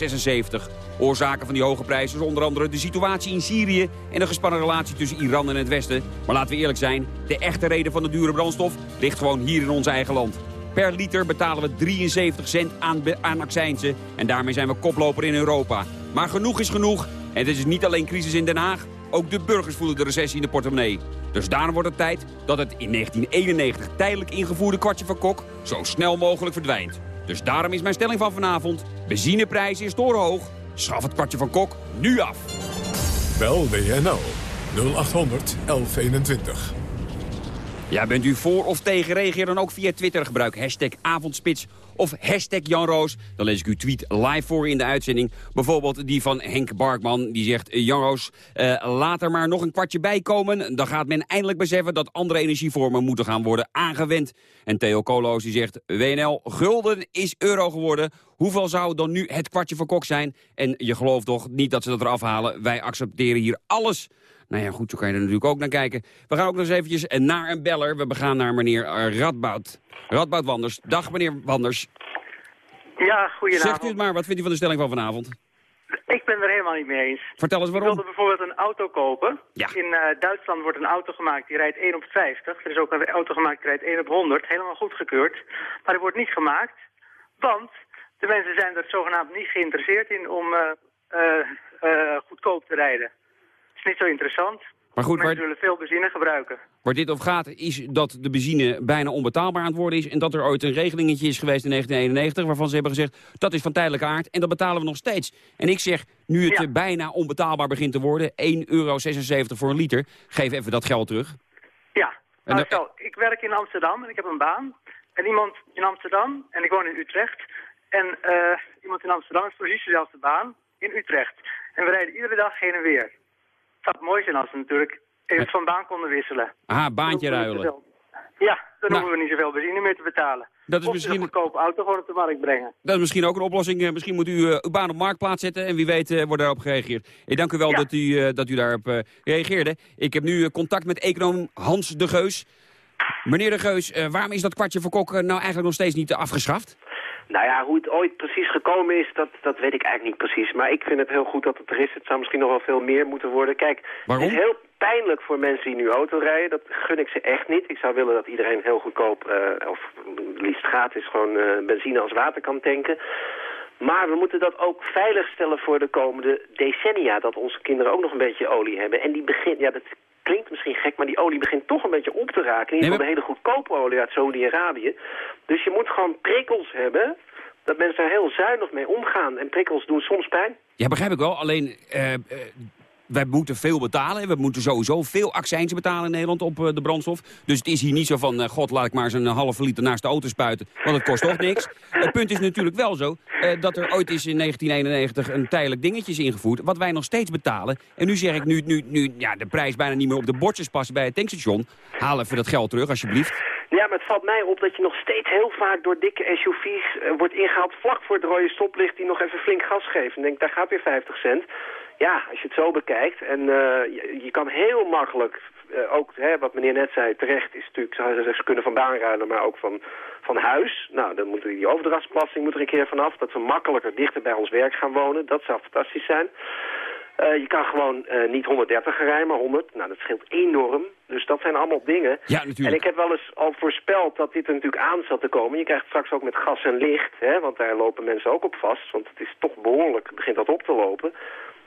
Oorzaken van die hoge prijzen is onder andere de situatie in Syrië... en de gespannen relatie tussen Iran en het Westen. Maar laten we eerlijk zijn, de echte reden van de dure brandstof ligt gewoon hier in ons eigen land. Per liter betalen we 73 cent aan, aan accijnzen en daarmee zijn we koploper in Europa. Maar genoeg is genoeg en het is niet alleen crisis in Den Haag... Ook de burgers voelen de recessie in de portemonnee. Dus daarom wordt het tijd dat het in 1991 tijdelijk ingevoerde kwartje van Kok zo snel mogelijk verdwijnt. Dus daarom is mijn stelling van vanavond, benzineprijs is torenhoog. Schaf het kwartje van Kok nu af. Bel WNL 0800 1121. Ja, bent u voor of tegen? Reageer dan ook via Twitter. Gebruik hashtag avondspits of hashtag Jan Roos. Dan lees ik uw tweet live voor in de uitzending. Bijvoorbeeld die van Henk Barkman. Die zegt, Jan Roos, uh, laat er maar nog een kwartje bij komen. Dan gaat men eindelijk beseffen dat andere energievormen moeten gaan worden aangewend. En Theo Koloos die zegt, WNL, gulden is euro geworden. Hoeveel zou dan nu het kwartje voor kok zijn? En je gelooft toch niet dat ze dat eraf halen. Wij accepteren hier alles. Nou ja, goed, zo kan je er natuurlijk ook naar kijken. We gaan ook nog eens eventjes naar een beller. We gaan naar meneer Radboud. Radboud Wanders. Dag, meneer Wanders. Ja, goedenavond. Zegt u het maar, wat vindt u van de stelling van vanavond? Ik ben er helemaal niet mee eens. Vertel eens waarom. Ik wilde bijvoorbeeld een auto kopen. Ja. In uh, Duitsland wordt een auto gemaakt die rijdt 1 op 50. Er is ook een auto gemaakt die rijdt 1 op 100. Helemaal goedgekeurd. Maar die wordt niet gemaakt, want de mensen zijn er zogenaamd niet geïnteresseerd in om uh, uh, goedkoop te rijden. Het is niet zo interessant. Maar goed, Mensen waar, zullen veel benzine gebruiken. waar dit over gaat is dat de benzine bijna onbetaalbaar aan het worden is... en dat er ooit een regelingetje is geweest in 1991... waarvan ze hebben gezegd, dat is van tijdelijke aard en dat betalen we nog steeds. En ik zeg, nu het Ja. eh, bijna onbetaalbaar begint te worden... 1,76 euro voor een liter, geef even dat geld terug. Ja, En nou, dan- stel, ik werk in Amsterdam en ik heb een baan. En iemand in Amsterdam, en ik woon in Utrecht. En eh, iemand in Amsterdam heeft precies dezelfde baan in Utrecht. En we rijden iedere dag heen en weer. Het zou mooi zijn als we natuurlijk even van baan konden wisselen. Aha, baantje ruilen. Ja, dan Nou. hoeven we niet zoveel benzine meer te betalen. Dat is of misschien- een goedkope auto gewoon op de markt brengen. Dat is misschien ook een oplossing. Eh, Misschien moet u eh, uw baan op marktplaats zetten en wie weet eh, wordt daarop gereageerd. Ik dank u wel Ja. dat, u, dat u daarop reageerde. Ik heb nu contact met econoom Hans de Geus. Meneer de Geus, waarom is dat kwartje voor kok nou eigenlijk nog steeds niet afgeschaft? Nou ja, hoe het ooit precies gekomen is, dat, dat weet ik eigenlijk niet precies. Maar ik vind het heel goed dat het er is. Het zou misschien nog wel veel meer moeten worden. Kijk, Waarom? het is heel pijnlijk voor mensen die nu auto rijden. Dat gun ik ze echt niet. Ik zou willen dat iedereen heel goedkoop, eh, of liefst gratis, gewoon eh, benzine als water kan tanken. Maar we moeten dat ook veilig stellen voor de komende decennia. Dat onze kinderen ook nog een beetje olie hebben. En die begint, ja dat klinkt misschien gek, maar die olie begint toch een beetje op te raken. In ieder geval de hele goedkope olie uit Saudi-Arabië. Dus je moet gewoon prikkels hebben, dat mensen daar heel zuinig mee omgaan. En prikkels doen soms pijn. Ja, begrijp ik wel. Alleen, eh, eh, wij moeten veel betalen. We moeten sowieso veel accijns betalen in Nederland op eh, de brandstof. Dus het is hier niet zo van, eh, god, laat ik maar eens een halve liter naast de auto spuiten. Want het kost toch niks. Het punt is natuurlijk wel zo eh, dat er ooit is in 1991 een tijdelijk dingetje is ingevoerd. Wat wij nog steeds betalen. En nu zeg ik, nu, nu, nu ja, de prijs bijna niet meer op de bordjes past bij het tankstation. Haal even dat geld terug, alsjeblieft. Ja, maar het valt mij op dat je nog steeds heel vaak door dikke SUV's eh, wordt ingehaald vlak voor het rode stoplicht die nog even flink gas geeft. En denk, daar gaat weer 50 cent. Ja, als je het zo bekijkt. En eh, je, je kan heel makkelijk, eh, ook hè, wat meneer net zei, terecht is natuurlijk, zeggen, ze kunnen van baan ruilen, maar ook van, van huis. Nou, dan moet die overdrachtsbelasting moet er een keer vanaf. Dat we makkelijker dichter bij ons werk gaan wonen. Dat zou fantastisch zijn. Eh, je kan gewoon niet 130 gaan rijden, maar 100. Nou, dat scheelt enorm. Dus dat zijn allemaal dingen. Ja, natuurlijk. En ik heb wel eens al voorspeld dat dit er natuurlijk aan zat te komen. Je krijgt straks ook met gas en licht, hè, want daar lopen mensen ook op vast. Want het is toch behoorlijk, begint dat op te lopen.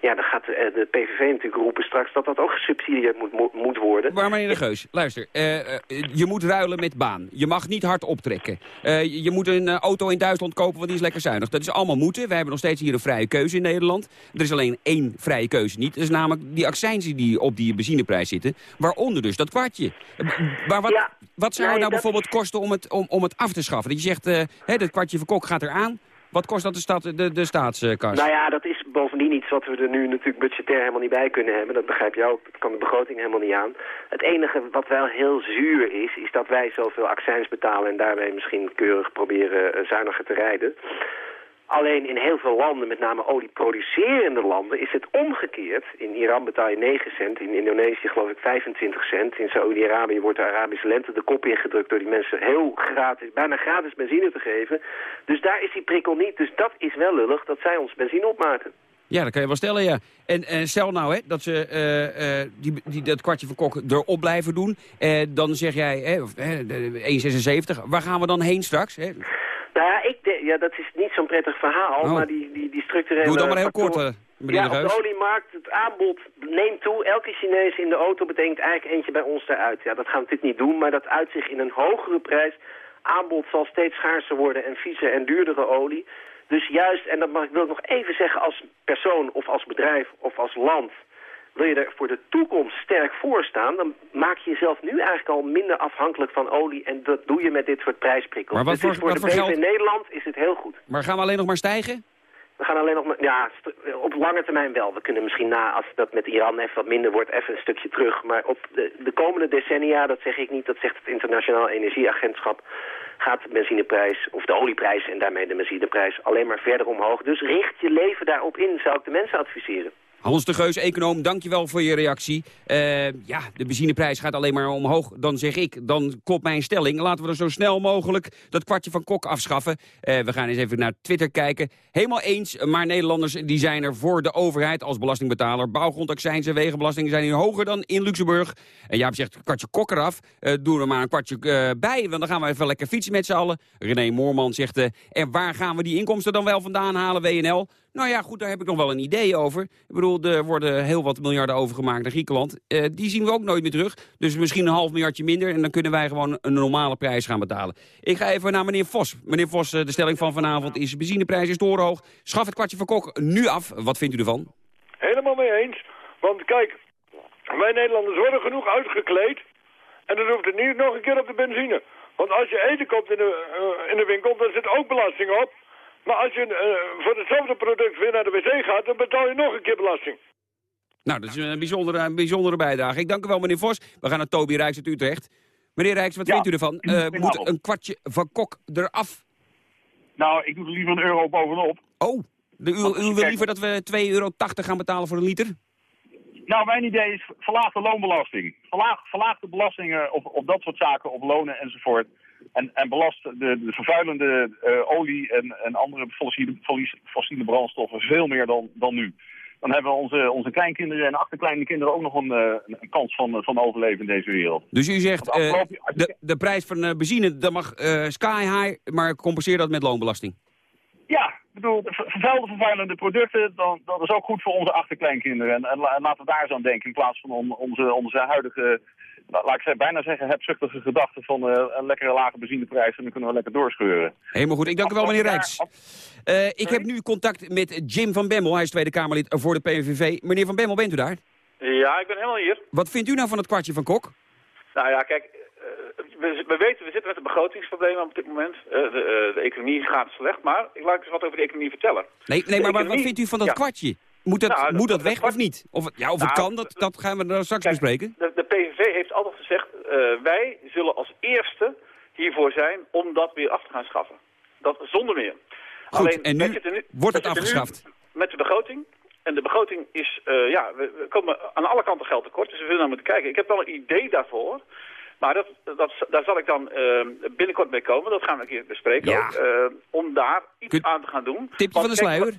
Ja, dan gaat de, eh, de PVV natuurlijk roepen straks dat dat ook gesubsidieerd moet, moet, worden. Maar meneer de Geus, luister. eh, eh, je moet ruilen met baan. Je mag niet hard optrekken. Je- moet een auto in Duitsland kopen, want die is lekker zuinig. Dat is allemaal moeten. We hebben nog steeds hier een vrije keuze in Nederland. Er is alleen één vrije keuze niet. Dat is namelijk die accijnsen die op die benzineprijs zitten. Waaronder dus dat kwartje. Maar wat, wat zou het nou dat bijvoorbeeld kosten om het, om, om het af te schaffen? Dat je zegt, eh hè, dat kwartje kok gaat eraan. Wat kost dat de, stad, de, de? Nou ja, dat is bovendien iets wat we er nu natuurlijk budgetair helemaal niet bij kunnen hebben. Dat begrijp je ook. Dat kan de begroting helemaal niet aan. Het enige wat wel heel zuur is, is dat wij zoveel accijns betalen en daarmee misschien keurig proberen eh, zuiniger te rijden. Alleen in heel veel landen, met name olieproducerende landen, is het omgekeerd. In Iran betaal je 9 cent, in Indonesië geloof ik 25 cent. In Saudi-Arabië wordt de Arabische lente de kop ingedrukt door die mensen heel gratis, bijna gratis benzine te geven. Dus daar is die prikkel niet. Dus dat is wel lullig dat zij ons benzine opmaken. Ja, dat kan je wel stellen, ja. En eh, stel nou hè, dat ze eh, eh, die, die, dat kwartje van erop blijven doen. Eh, dan zeg jij, hè, of, hè, de 1,76. Waar gaan we dan heen straks? Hè? Nou ja, ik ja, dat is niet zo'n prettig verhaal, Oh. maar die, die, die structurele... Doe dan maar heel kort, eh, Ja, de op de oliemarkt, het aanbod neemt toe. Elke Chinees in de auto bedenkt eigenlijk eentje bij ons eruit. Ja, dat gaan we natuurlijk niet doen, maar dat uit zich in een hogere prijs. Aanbod zal steeds schaarser worden en vieze en duurdere olie. Dus juist, en dat mag, wil ik nog even zeggen als persoon of als bedrijf of als land... wil je er voor de toekomst sterk voor staan... dan maak je jezelf nu eigenlijk al minder afhankelijk van olie. En dat doe je met dit soort prijsprikkels. Maar wat dus voor- is voor wat de geld- in Nederland is het heel goed. Maar gaan we alleen nog maar stijgen? We gaan alleen nog maar, ja, op lange termijn wel. We kunnen misschien na, als dat met Iran even wat minder wordt, even een stukje terug. Maar op de, de komende decennia, dat zeg ik niet, dat zegt het Internationaal Energieagentschap, gaat de benzineprijs, of de olieprijs en daarmee de benzineprijs alleen maar verder omhoog. Dus richt je leven daarop in, zou ik de mensen adviseren. Hans de Geus, econoom, dankjewel voor je reactie. Eh, ja, de benzineprijs gaat alleen maar omhoog. Dan zeg ik, dan klopt mijn stelling. Laten we er zo snel mogelijk dat kwartje van kok afschaffen. Eh, we gaan eens even naar Twitter kijken. Helemaal eens, maar Nederlanders die zijn er voor de overheid als belastingbetaler. Bouwgrondaccijnzen, wegenbelastingen zijn hier hoger dan in Luxemburg. En Jaap zegt, kwartje kok eraf. Eh doe er maar een kwartje bij, want dan gaan we even lekker fietsen met z'n allen. René Moorman zegt, en waar gaan we die inkomsten dan wel vandaan halen, WNL? Nou ja, goed, daar heb ik nog wel een idee over. Ik bedoel, er worden heel wat miljarden overgemaakt naar Griekenland. Eh, die zien we ook nooit meer terug. Dus misschien een half miljardje minder. En dan kunnen wij gewoon een normale prijs gaan betalen. Ik ga even naar meneer Vos. Meneer Vos, eh, de stelling van vanavond is... benzineprijs is torenhoog. Schaf het kwartje van Kok nu af. Wat vindt u ervan? Helemaal mee eens. Want kijk, wij Nederlanders worden genoeg uitgekleed. En dan hoeft het niet nog een keer op de benzine. Want als je eten koopt in de, eh, in de winkel, dan zit ook belasting op. Maar als je eh, voor hetzelfde product weer naar de wc gaat, dan betaal je nog een keer belasting. Nou, dat is een bijzondere, een bijzondere bijdrage. Ik dank u wel, meneer Vos. We gaan naar Toby Rijks uit Utrecht. Meneer Rijks, wat vindt u ervan? Eh moet een kwartje van Kok eraf? Nou, ik doe er liever een euro bovenop. Oh, de, u, u wil liever dat we 2,80 euro gaan betalen voor een liter? Nou, mijn idee is verlaag de loonbelasting. Verlaag, verlaag de belastingen op, op dat soort zaken, op lonen enzovoort. En, en belast de, de vervuilende eh, olie en, en andere fossiele, fossiele- brandstoffen veel meer dan, dan nu. Dan hebben onze, onze kleinkinderen en achterkleinkinderen ook nog een, eh, een kans van, van overleven in deze wereld. Dus u zegt, afgelopen- eh, de, de prijs van benzine, dat mag eh, sky high, maar compenseer dat met loonbelasting. Ja, ik bedoel, de ver- vervuilde, vervuilende producten, dan, dat is ook goed voor onze achterkleinkinderen. En, en, la- en laten we daar zo aan denken in plaats van on- onze, onze huidige, laat ik ze- bijna zeggen, hebzuchtige gedachten van eh, een lekkere lage benzineprijs en dan kunnen we lekker doorscheuren. Helemaal goed, ik dank u wel meneer Rijks. Eh, ik heb nu contact met Jim van Bemmel, hij is Tweede Kamerlid voor de PVV. Meneer van Bemmel, bent u daar? Ja, ik ben helemaal hier. Wat vindt u nou van het kwartje van Kok? Nou ja, kijk, eh, we, we weten, we zitten met een begrotingsprobleem op dit moment. Eh, de, eh, de economie gaat slecht, maar ik laat eens wat over de economie vertellen. Nee, nee maar wat- vindt u van dat ja. kwartje? Moet dat, Nou, moet dat dat weg of niet? Of, het- ja, of het Nou, kan, dat, dat gaan we dan straks bespreken. De, de PVV heeft altijd gezegd, eh, wij zullen als eerste hiervoor zijn om dat weer af te gaan schaffen. Dat zonder meer. Goed, en nu zitten wordt het nu afgeschaft. Met de begroting. En de begroting is, eh, ja, we, we komen aan alle kanten geld tekort. Dus we willen naar moeten kijken. Ik heb wel een idee daarvoor. Maar dat, dat, daar zal ik dan eh, binnenkort mee komen. Dat gaan we een keer bespreken. Ja. ook, om daar iets aan te gaan doen. Tipje van de sluier?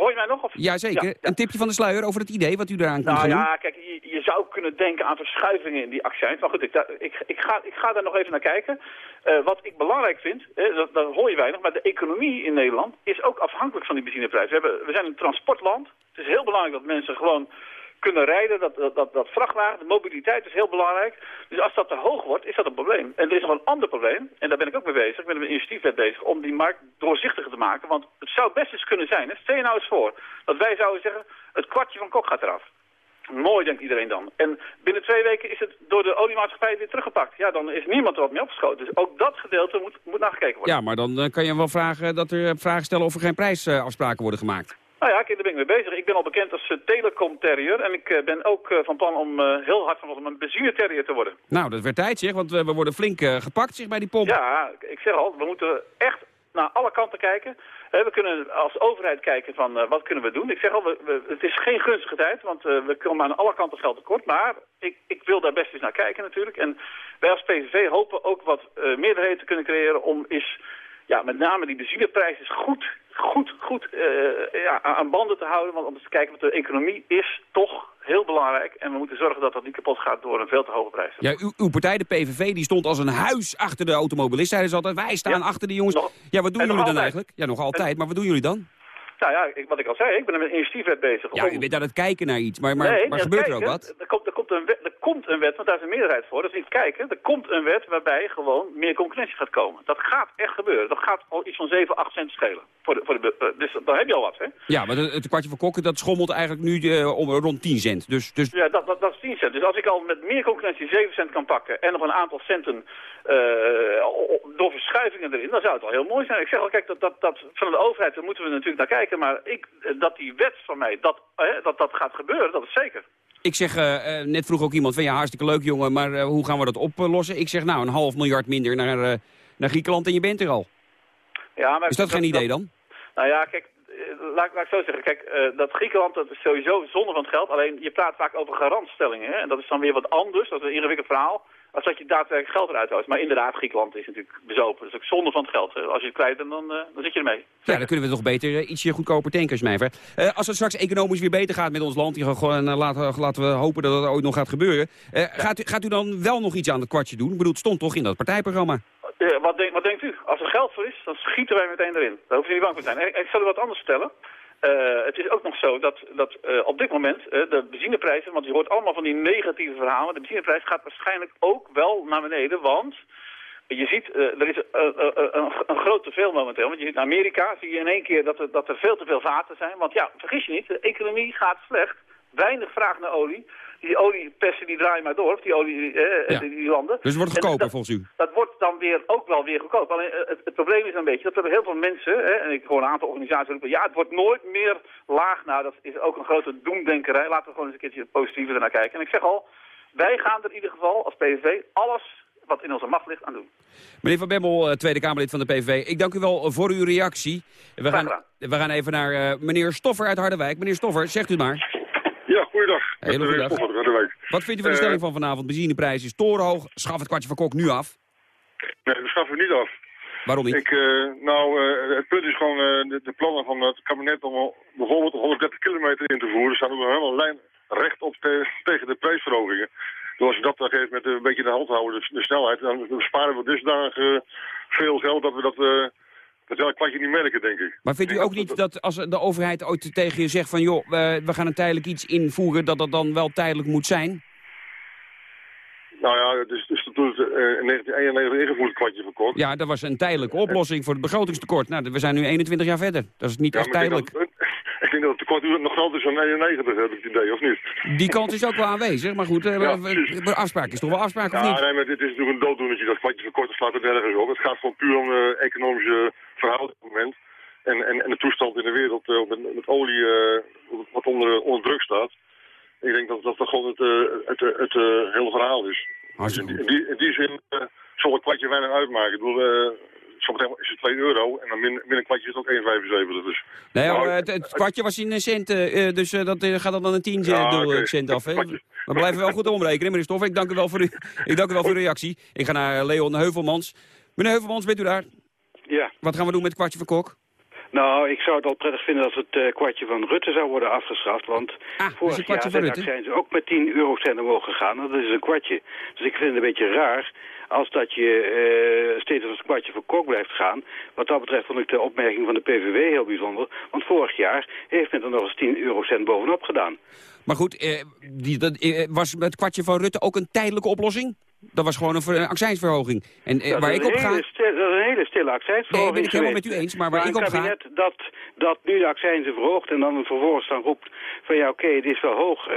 Hoor je mij nog? Of? Jazeker, Ja. een tipje van de sluier over het idee wat u daaraan kunt Nou doen. ja, kijk, je, je zou kunnen denken aan verschuivingen in die accijns. Maar goed, ik, ik, ik, ga, ik ga daar nog even naar kijken. Eh, wat ik belangrijk vind, dat, dat hoor je weinig, maar de economie in Nederland is ook afhankelijk van die benzineprijs. We, hebben, we zijn een transportland. Het is heel belangrijk dat mensen gewoon kunnen rijden, dat, dat, dat, vrachtwagen, de mobiliteit is heel belangrijk. Dus als dat te hoog wordt, is dat een probleem. En er is nog een ander probleem, en daar ben ik ook mee bezig, ik ben met een initiatiefwet bezig, om die markt doorzichtiger te maken. Want het zou best eens kunnen zijn, hè, stel je nou eens voor, dat wij zouden zeggen, het kwartje van kok gaat eraf. Mooi, denkt iedereen dan. En binnen twee weken is het door de oliemaatschappij weer teruggepakt. Ja, dan is niemand er wat mee opgeschoten. Dus ook dat gedeelte moet, moet nagekeken worden. Ja, maar dan eh, kan je wel vragen dat er eh, vragen stellen of er geen prijsafspraken worden gemaakt. Nou ja, daar ben ik mee bezig. Ik ben al bekend als uh, telecom-terrier. En ik uh, ben ook uh, van plan om heel hard van om een benzine-terrier te worden. Nou, dat werd tijd zeg, want we, worden flink gepakt zeg, bij die pomp. Ja, ik zeg al, we moeten echt naar alle kanten kijken. we kunnen als overheid kijken van uh, wat kunnen we doen. Ik zeg al, we, we, het is geen gunstige tijd, want uh, we komen aan alle kanten geld tekort. Maar ik, ik, wil daar best eens naar kijken natuurlijk. En wij als PVV hopen ook wat uh, meerderheden te kunnen creëren om is, ja, met name die benzineprijs is goed, goed, goed uh, ja, aan banden te houden. Want om eens te kijken, want de economie is toch heel belangrijk. En we moeten zorgen dat dat niet kapot gaat door een veel te hoge prijs. Ja, uw, uw partij, de PVV, die stond als een huis achter de automobilist. Zeiden ze altijd, wij staan Ja, achter de jongens. nog- ja, wat doen jullie dan eigenlijk? Ja, nog altijd. Maar wat doen jullie dan? Nou ja, ik, wat ik al zei, ik ben met een initiatiefwet bezig. Ja, je bent aan het kijken naar iets, maar, maar, nee, maar gebeurt er ook wat? Er komt, er, komt een wet, er komt een wet, want daar is een meerderheid voor. Dat is niet kijken. Er komt een wet waarbij gewoon meer concurrentie gaat komen. Dat gaat echt gebeuren. Dat gaat al iets van 7, 8 cent schelen. Voor de, voor de, eh, dus dan heb je al wat, hè? Ja, maar het, het kwartje van kokken, dat schommelt eigenlijk nu eh, om rond 10 cent. Dus, dus Ja, dat, dat, dat is 10 cent. Dus als ik al met meer concurrentie 7 cent kan pakken en nog een aantal centen eh, door verschuivingen erin, dan zou het al heel mooi zijn. Ik zeg al, kijk, dat, dat, dat, van de overheid, daar moeten we natuurlijk naar kijken. Maar ik, eh, dat die wet van mij, dat, eh, dat dat gaat gebeuren, dat is zeker. ik zeg, eh, net vroeg ook iemand van ja, hartstikke leuk jongen, maar hoe gaan we dat oplossen? Ik zeg nou, een half miljard minder naar, naar Griekenland en je bent er al. Ja, maar Is dat geen idee dan? Nou ja, kijk, laat, laat ik zo zeggen. Kijk, dat Griekenland dat is sowieso zonde van het geld. Alleen je praat vaak over garantstellingen. Hè? En dat is dan weer wat anders. Dat is een ingewikkeld verhaal. Als dat je daadwerkelijk geld eruit houdt. Maar inderdaad, Griekenland is natuurlijk bezopen. Dat is ook zonde van het geld. Als je het kwijt bent, dan, eh, dan zit je ermee. Ja, dan kunnen we toch beter eh, ietsje goedkoper tanken, Smijver. Eh als het straks economisch weer beter gaat met ons land, die gaan gewoon, eh, laten, laten we hopen dat het ooit nog gaat gebeuren. Eh, gaat, u, gaat u dan wel nog iets aan het kwartje doen? Ik bedoel, het stond toch in dat partijprogramma? Eh, wat, denk, wat denkt u? Als er geld voor is, dan schieten wij meteen erin. Daar hoef je niet bang voor te zijn. En ik zal u wat anders vertellen. Eh, het is ook nog zo dat, dat eh, op dit moment eh, de benzineprijzen, want je hoort allemaal van die negatieve verhalen, de benzineprijs gaat waarschijnlijk ook wel naar beneden, want je ziet, er is een, een groot teveel momenteel. Want je ziet in Amerika zie je in één keer dat er, dat er veel te veel vaten zijn. Want ja, vergis je niet, de economie gaat slecht. Weinig vraag naar olie. Die oliepersen die draaien maar door, of die olie, eh, die, die landen. Dus het wordt En goedkoper dat- volgens u? dat wordt dan weer ook wel weer goedkoop. Alleen eh, het, het probleem is een beetje dat er heel veel mensen, hè, en ik hoor een aantal organisaties roepen, ja, het wordt nooit meer laag. Nou, dat is ook een grote doemdenkerij. Laten we gewoon eens een keertje positiever naar kijken. En ik zeg al, wij gaan er in ieder geval als PVV alles wat in onze macht ligt aan doen. Meneer Van Bemmel, eh, Tweede Kamerlid van de PVV. Ik dank u wel voor uw reactie. We gaan, we gaan even naar eh, meneer Stoffer uit Harderwijk. Meneer Stoffer, zegt u maar. Goeiedag. Hele eh. Wat vindt u van de Eh, stelling van vanavond? Benzineprijs is torenhoog. Schaf het kwartje van Kok nu af. Nee, we schaffen het niet af. Waarom niet? Ik, eh, nou, eh, het punt is gewoon eh, de, de plannen van het kabinet om bijvoorbeeld 130 kilometer in te voeren. staan ook helemaal lijn recht op te- tegen de prijsverhogingen. Dus als je dat dan geeft met een beetje de hand houden, de, de snelheid, dan besparen we dusdanig eh, veel geld dat we dat, eh dat elk kwartje niet merken, denk ik. Maar vindt u ook niet dat als de overheid ooit tegen je zegt van... joh, eh, we gaan een tijdelijk iets invoeren, dat dat dan wel tijdelijk moet zijn? Nou ja, het is, dus toen het eh, in 1991 ingevoerd het kwartje Kok. Ja, dat was een tijdelijke oplossing voor het begrotingstekort. Nou, we zijn nu 21 jaar verder. Dat is niet Ja, echt maar ik denk tijdelijk. dat- Ik denk dat het tekort nog groter is dan 91, heb ik het idee, of niet? Die kant is ook wel aanwezig. Maar goed, eh, Ja, afspraak is toch wel afspraak, of Ja, niet? nee, maar dit is natuurlijk een dooddoenertje. Dat kwartje van korte slaat er nergens op. Het gaat gewoon puur om economische verhouding op het moment. En, en, en de toestand in de wereld eh, met, met olie eh, wat onder, onder druk staat. Ik denk dat dat, dat gewoon het, eh, het, het, het hele verhaal is. Dus in, die, in die- in die zin zal een kwartje weinig uitmaken. Ik bedoel, zometeen is het 2 euro en dan min, min een kwartje is het ook 1,75. Dus. Nee, Nou, het, het kwartje was in centen, eh, dus dat gaat dan een 10 Ja, doel, oké. eh, cent af. Hè? We blijven wel goed omrekenen, meneer Stoff. Ik dank u wel voor, u, ik dank u wel voor uw reactie. Ik ga naar Leon Heuvelmans. Meneer Heuvelmans, bent u daar? Ja. Wat gaan we doen met het kwartje van Kok? Nou, ik zou het al prettig vinden als het eh, kwartje van Rutte zou worden afgeschaft. Want een vorig kwartje jaar van zijn Rutte? accijns ook met 10 eurocent omhoog gegaan. Dat is een kwartje. Dus ik vind het een beetje raar als dat je eh, steeds als een kwartje voor Kok blijft gaan. Wat dat betreft vond ik de opmerking van de PVV heel bijzonder. Want vorig jaar heeft men er nog eens 10 eurocent bovenop gedaan. Maar goed, eh, die, dat, eh, was het kwartje van Rutte ook een tijdelijke oplossing? Dat was gewoon een, een accijnsverhoging. En eh, Dat waar is ik een op ga... stil- dat is een hele stille accijnsverhoging Nee, ben ik helemaal geweest. met u eens, maar waar ik op een ga- kabinet dat, dat nu de accijnzen verhoogt en dan vervolgens dan roept van ja oké, het is wel hoog. Eh,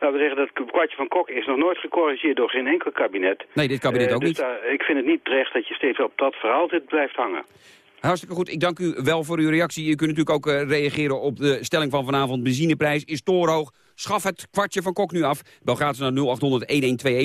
laten we zeggen, dat kwartje van Kok is nog nooit gecorrigeerd door geen enkel kabinet. Nee, dit kabinet Eh, ook dus niet. daar- ik vind het niet terecht dat je steeds op dat verhaal zit blijft hangen. Hartstikke goed. Ik dank u wel voor uw reactie. U kunt natuurlijk ook reageren op de stelling van vanavond. Benzineprijs is torenhoog. Schaf het kwartje van Kok nu af. Bel gratis naar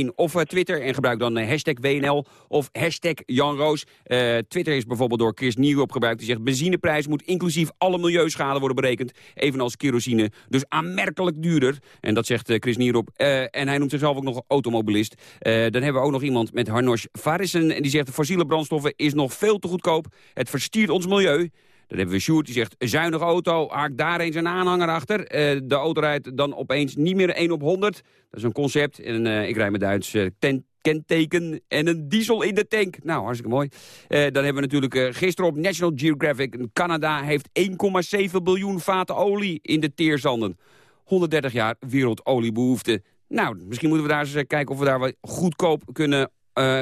0800-1121 of eh, Twitter. En gebruik dan eh, hashtag WNL of hashtag Jan Roos. Eh, Twitter is bijvoorbeeld door Chris Nierop gebruikt. Die zegt benzineprijs moet inclusief alle milieuschade worden berekend. Evenals kerosine. Dus aanmerkelijk duurder. En dat zegt Chris Nierop. En hij noemt zichzelf ook nog automobilist. Dan hebben we ook nog iemand met Harnosh Farissen. En die zegt fossiele brandstoffen is nog veel te goedkoop. Het verstiert ons milieu. Dan hebben we Sjoerd, die zegt, zuinige auto, haak daar eens een aanhanger achter. Eh, de auto rijdt dan opeens niet meer 1 op 100. Dat is een concept. En eh, ik rijd met Duits. eh, kenteken en een diesel in de tank. Nou, hartstikke mooi. dan hebben we natuurlijk gisteren op National Geographic... Canada heeft 1,7 biljoen vaten olie in de teerzanden. 130 jaar wereldoliebehoefte. Nou, misschien moeten we daar eens kijken of we daar wat goedkoop kunnen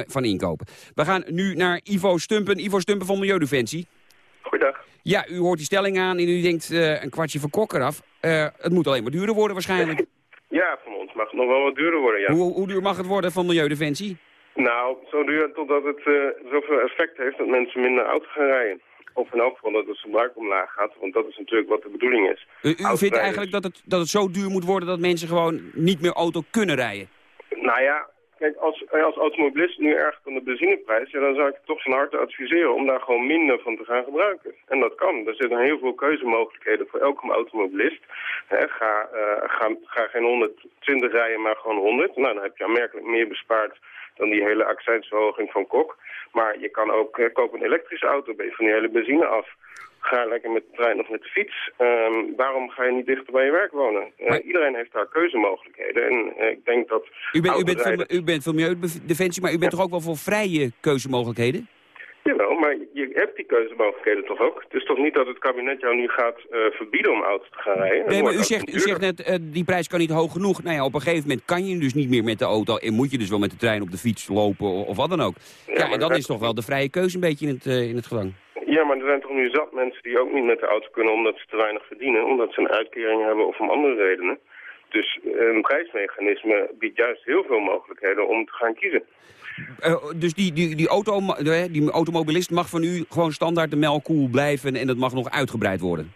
van inkopen. We gaan nu naar Ivo Stumpen. Ivo Stumpen van Milieudefensie. Goeiedag. Ja, u hoort die stelling aan en u denkt een kwartje van kok eraf. het moet alleen maar duurder worden waarschijnlijk. Ja, van ons mag het nog wel wat duurder worden, ja. Hoe, hoe duur mag het worden van Milieudefensie? Nou, zo duur totdat het uh, zoveel effect heeft dat mensen minder auto gaan rijden. Of in elk geval dat het verbruik omlaag gaat, want dat is natuurlijk wat de bedoeling is. U, u vindt eigenlijk dat het, dat het zo duur moet worden dat mensen gewoon niet meer auto kunnen rijden? Nou ja, Kijk, als, als automobilist nu erg aan de benzineprijs, ja, dan zou ik toch van harte adviseren om daar gewoon minder van te gaan gebruiken. En dat kan. Er zitten heel veel keuzemogelijkheden voor elke automobilist. ga, uh, ga, ga geen 120 rijden, maar gewoon 100. Nou, dan heb je aanmerkelijk meer bespaard dan die hele accijnsverhoging van Kok. Maar je kan ook uh, kopen een elektrische auto, ben je van die hele benzine af. Ga lekker met de trein of met de fiets. Ehm, waarom ga je niet dichter bij je werk wonen? Uh, Iedereen heeft daar keuzemogelijkheden. En uh, ik denk dat... U, bent, u, bent van, u bent Milieudefensie, maar u bent toch ook wel voor vrije keuzemogelijkheden? Jawel, maar je hebt die keuzemogelijkheden toch ook? Het is toch niet dat het kabinet jou nu gaat uh, verbieden om auto te gaan rijden? Nee, maar u zegt, u zegt net, uh, die prijs kan niet hoog genoeg. Nou ja, op een gegeven moment kan je dus niet meer met de auto... en moet je dus wel met de trein op de fiets lopen of, of wat dan ook. Ja, ja en dan is toch wel de vrije keuze een beetje in het, uh, in het gedrang. Ja, maar er zijn toch nu zat mensen die ook niet met de auto kunnen omdat ze te weinig verdienen, omdat ze een uitkering hebben of om andere redenen. Dus een prijsmechanisme biedt juist heel veel mogelijkheden om te gaan kiezen. Uh, dus die, die, die, auto, die automobilist mag van u gewoon standaard de melkkoel blijven en dat mag nog uitgebreid worden?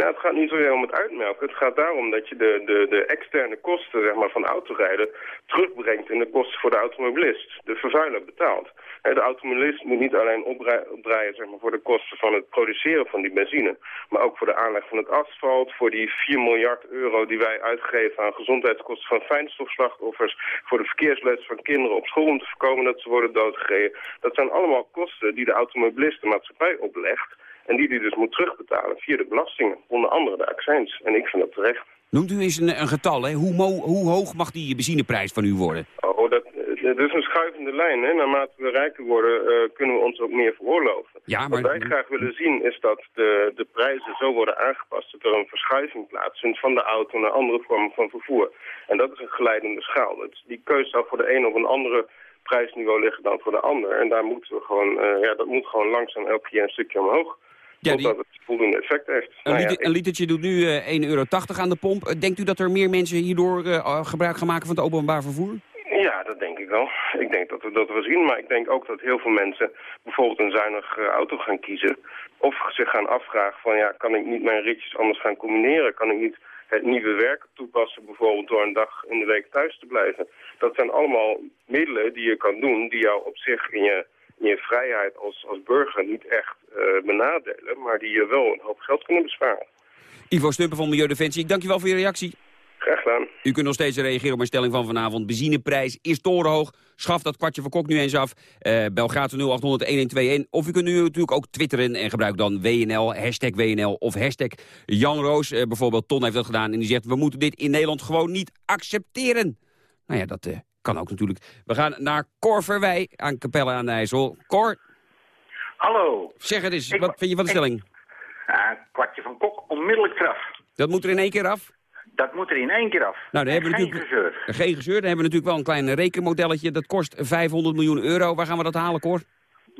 Nou, het gaat niet zozeer om het uitmelken. Het gaat daarom dat je de, de, de externe kosten zeg maar, van autorijden terugbrengt in de kosten voor de automobilist. De vervuiler betaalt. De automobilist moet niet alleen opdraaien zeg maar, voor de kosten van het produceren van die benzine, maar ook voor de aanleg van het asfalt, voor die 4 miljard euro die wij uitgeven aan gezondheidskosten van fijnstofslachtoffers, voor de verkeersles van kinderen op school om te voorkomen dat ze worden doodgereden. Dat zijn allemaal kosten die de automobilist de maatschappij oplegt en die die dus moet terugbetalen via de belastingen, onder andere de accijns. En ik vind dat terecht. Noemt u eens een, een getal, hè? Hoe, hoe, hoog mag die benzineprijs van u worden? Oh, dat, dat is een schuivende lijn. Hè? Naarmate we rijker worden, uh, kunnen we ons ook meer veroorloven. Ja, maar... Wat wij graag willen zien is dat de, de prijzen zo worden aangepast... dat er een verschuiving plaatsvindt van de auto naar andere vormen van vervoer. En dat is een geleidende schaal. Dat, die keuze zou voor de een of een andere prijsniveau liggen dan voor de ander. En daar moeten we gewoon, uh, ja, dat moet gewoon langzaam elke keer een stukje omhoog. Ja, die... Totdat het voldoende effect heeft. Een, nou ja, een litertje doet nu uh, 1,80 euro aan de pomp. Denkt u dat er meer mensen hierdoor uh, gebruik gaan maken van het openbaar vervoer? Ja, dat denk ik wel. Ik denk dat we dat we zien, maar ik denk ook dat heel veel mensen bijvoorbeeld een zuinige auto gaan kiezen. Of zich gaan afvragen van ja, kan ik niet mijn ritjes anders gaan combineren? Kan ik niet het nieuwe werk toepassen bijvoorbeeld door een dag in de week thuis te blijven? Dat zijn allemaal middelen die je kan doen die jou op zich in je, je vrijheid als, als burger niet echt uh, benadelen, maar die je wel een hoop geld kunnen besparen. Ivo Stumpen van Milieudefensie, ik dank je wel voor je reactie. Graag gedaan. U kunt nog steeds reageren op mijn stelling van vanavond. Benzineprijs is torenhoog. Schaf dat kwartje van Kok nu eens af. Uh, bel gratis 0800 Of u kunt nu natuurlijk ook twitteren en gebruik dan WNL, hashtag WNL of hashtag Jan Roos. Uh, bijvoorbeeld Ton heeft dat gedaan en die zegt... we moeten dit in Nederland gewoon niet accepteren. Nou ja, dat uh, kan ook natuurlijk. We gaan naar Cor Verwij aan Capelle aan de IJssel. Cor. Hallo. Zeg het eens, ik, wat vind je van de stelling? Ja, kwartje van Kok, onmiddellijk eraf. Dat moet er in één keer af? Dat moet er in één keer af. Nou, hebben we geen gezeur. Geen gezeur. Dan hebben we natuurlijk wel een klein rekenmodelletje. Dat kost 500 miljoen euro. Waar gaan we dat halen, Cor?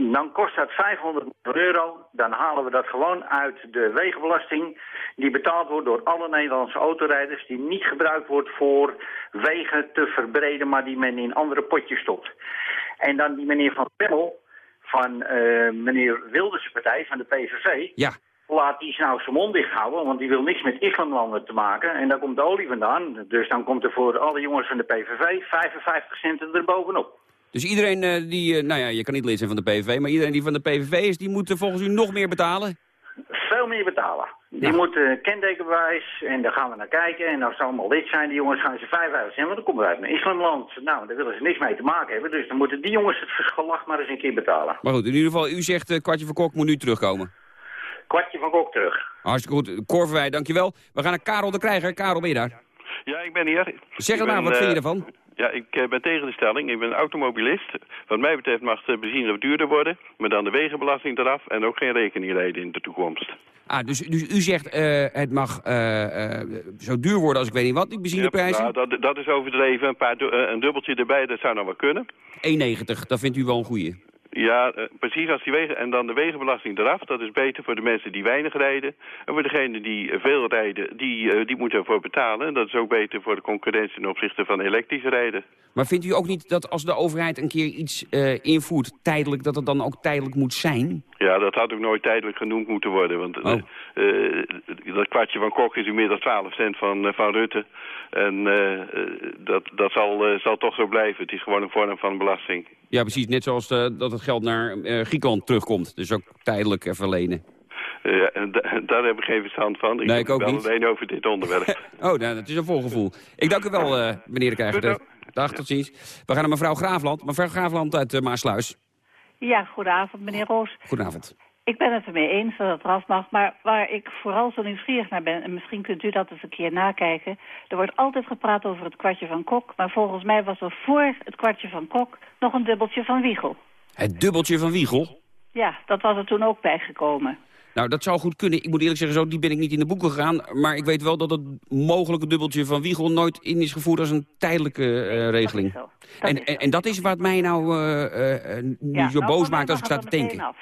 Dan kost dat 500 miljoen euro. Dan halen we dat gewoon uit de wegenbelasting... die betaald wordt door alle Nederlandse autorijders... die niet gebruikt wordt voor wegen te verbreden... maar die men in andere potjes stopt. En dan die meneer Van Pemmel van uh, meneer Wilders' partij, van de PVV... Ja laat die nou zijn mond dicht houden, want die wil niks met islamlanden te maken. En daar komt de olie vandaan. Dus dan komt er voor alle jongens van de PVV 55 cent erbovenop. Dus iedereen uh, die, uh, nou ja, je kan niet lid zijn van de PVV, maar iedereen die van de PVV is, die moet volgens u nog meer betalen? Veel meer betalen. Die ja. moet uh, kentekenbewijs en daar gaan we naar kijken. En als ze allemaal lid zijn, die jongens gaan ze 55 cent, want dan komen we uit een islamland. Nou, daar willen ze niks mee te maken hebben. Dus dan moeten die jongens het gelach maar eens een keer betalen. Maar goed, in ieder geval, u zegt, Kwartje van Kok moet nu terugkomen kwartje van Kok terug. Hartstikke goed. Korverwij, dankjewel. We gaan naar Karel de Krijger. Karel, ben je daar? Ja, ik ben hier. Zeg het maar, wat vind je ervan? Ja, ik eh, ben tegen de stelling. Ik ben automobilist. Wat mij betreft mag de benzine wat duurder worden, maar dan de wegenbelasting eraf en ook geen rekening rijden in de toekomst. Ah, dus, dus u zegt eh, het mag eh, zo duur worden als ik weet niet wat, die benzineprijzen? Ja, nou, dat, dat is overdreven. Een, paar, een dubbeltje erbij, dat zou nog wel kunnen. 1,90, dat vindt u wel een goeie. Ja, eh, precies als die wegen... En dan de wegenbelasting eraf. Dat is beter voor de mensen die weinig rijden. En voor degenen die eh, veel rijden, die, eh, die moeten ervoor betalen. En dat is ook beter voor de concurrentie ten opzichte van elektrisch rijden. Maar vindt u ook niet dat als de overheid een keer iets invoert tijdelijk, dat het dan ook tijdelijk moet zijn? Ja, dat had ook nooit tijdelijk genoemd moeten worden. Want eh, dat kwartje van Kok is inmiddels 12 cent van, van Rutte. En eh, dat, dat zal, eh, zal toch zo blijven. Het is gewoon een vorm van belasting. Ja, precies. Net zoals eh, dat het geld naar eh, Griekenland terugkomt. Dus ook tijdelijk even lenen. Ja, daar heb ik geen verstand van. Ik Nee, ik ook wel niet. alleen over dit onderwerp. Oh, nou, dat is een volgevoel. Ik dank u wel, eh, meneer de Krijger. Dag, tot ziens. We gaan naar mevrouw Graafland. Mevrouw Graafland uit uh, Maasluis. Ja, goedenavond meneer Roos. Goedenavond. Ik ben het ermee eens dat het eraf mag, maar waar ik vooral zo nieuwsgierig naar ben... en misschien kunt u dat eens een keer nakijken... er wordt altijd gepraat over het kwartje van Kok... maar volgens mij was er voor het kwartje van Kok nog een dubbeltje van Wiegel. Het dubbeltje van Wiegel. Ja, dat was er toen ook bijgekomen. Nou, dat zou goed kunnen. Ik moet eerlijk zeggen, zo die ben ik niet in de boeken gegaan. Maar ik weet wel dat het mogelijke dubbeltje van Wiegel nooit in is gevoerd als een tijdelijke eh, regeling. en, en, en dat is wat mij nou eh, eh, nu Ja, zo nou, boos maakt als ik sta te denken. af.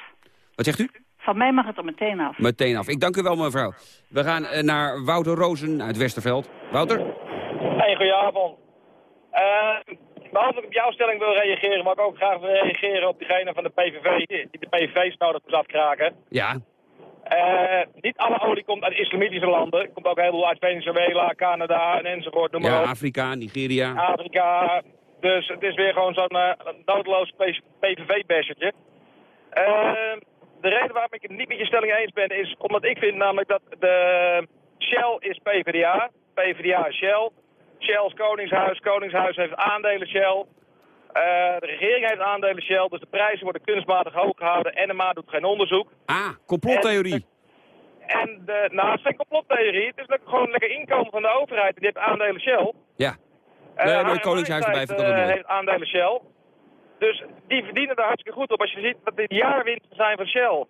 Wat zegt u? Van mij mag het er meteen af. Meteen af. Ik dank u wel, mevrouw. We gaan eh, naar Wouter Rozen uit Westerveld. Wouter? Hey, goedenavond. Uh, behalve dat ik op jouw stelling wil reageren, maar ik ook graag wil reageren op diegene van de PVV, die de PVV's nodig moest afkraken. Ja. Eh, niet alle olie komt uit islamitische landen. Het komt ook heel veel uit Venezuela, Canada en enzovoort, noem maar Ja, op. Afrika, Nigeria. Afrika. Dus het is weer gewoon zo'n eh, noodloos PVV-bashertje. De reden waarom ik het niet met je stelling eens ben, is omdat ik vind namelijk dat de Shell is PvdA. PvdA is Shell. Shell is Koningshuis. Koningshuis heeft aandelen Shell. Eh, de regering heeft aandelen Shell, dus de prijzen worden kunstmatig hoog gehouden. NMA doet geen onderzoek. Ah, complottheorie. En de, nou, het is geen complottheorie. Het is lekker- gewoon lekker inkomen van de overheid. Die heeft aandelen Shell. Ja. Eh, Nee, Koningshuis ik altijd eh, mooi. heeft aandelen Shell. Dus die verdienen er hartstikke goed op. Als je ziet wat de jaarwinsten zijn van Shell.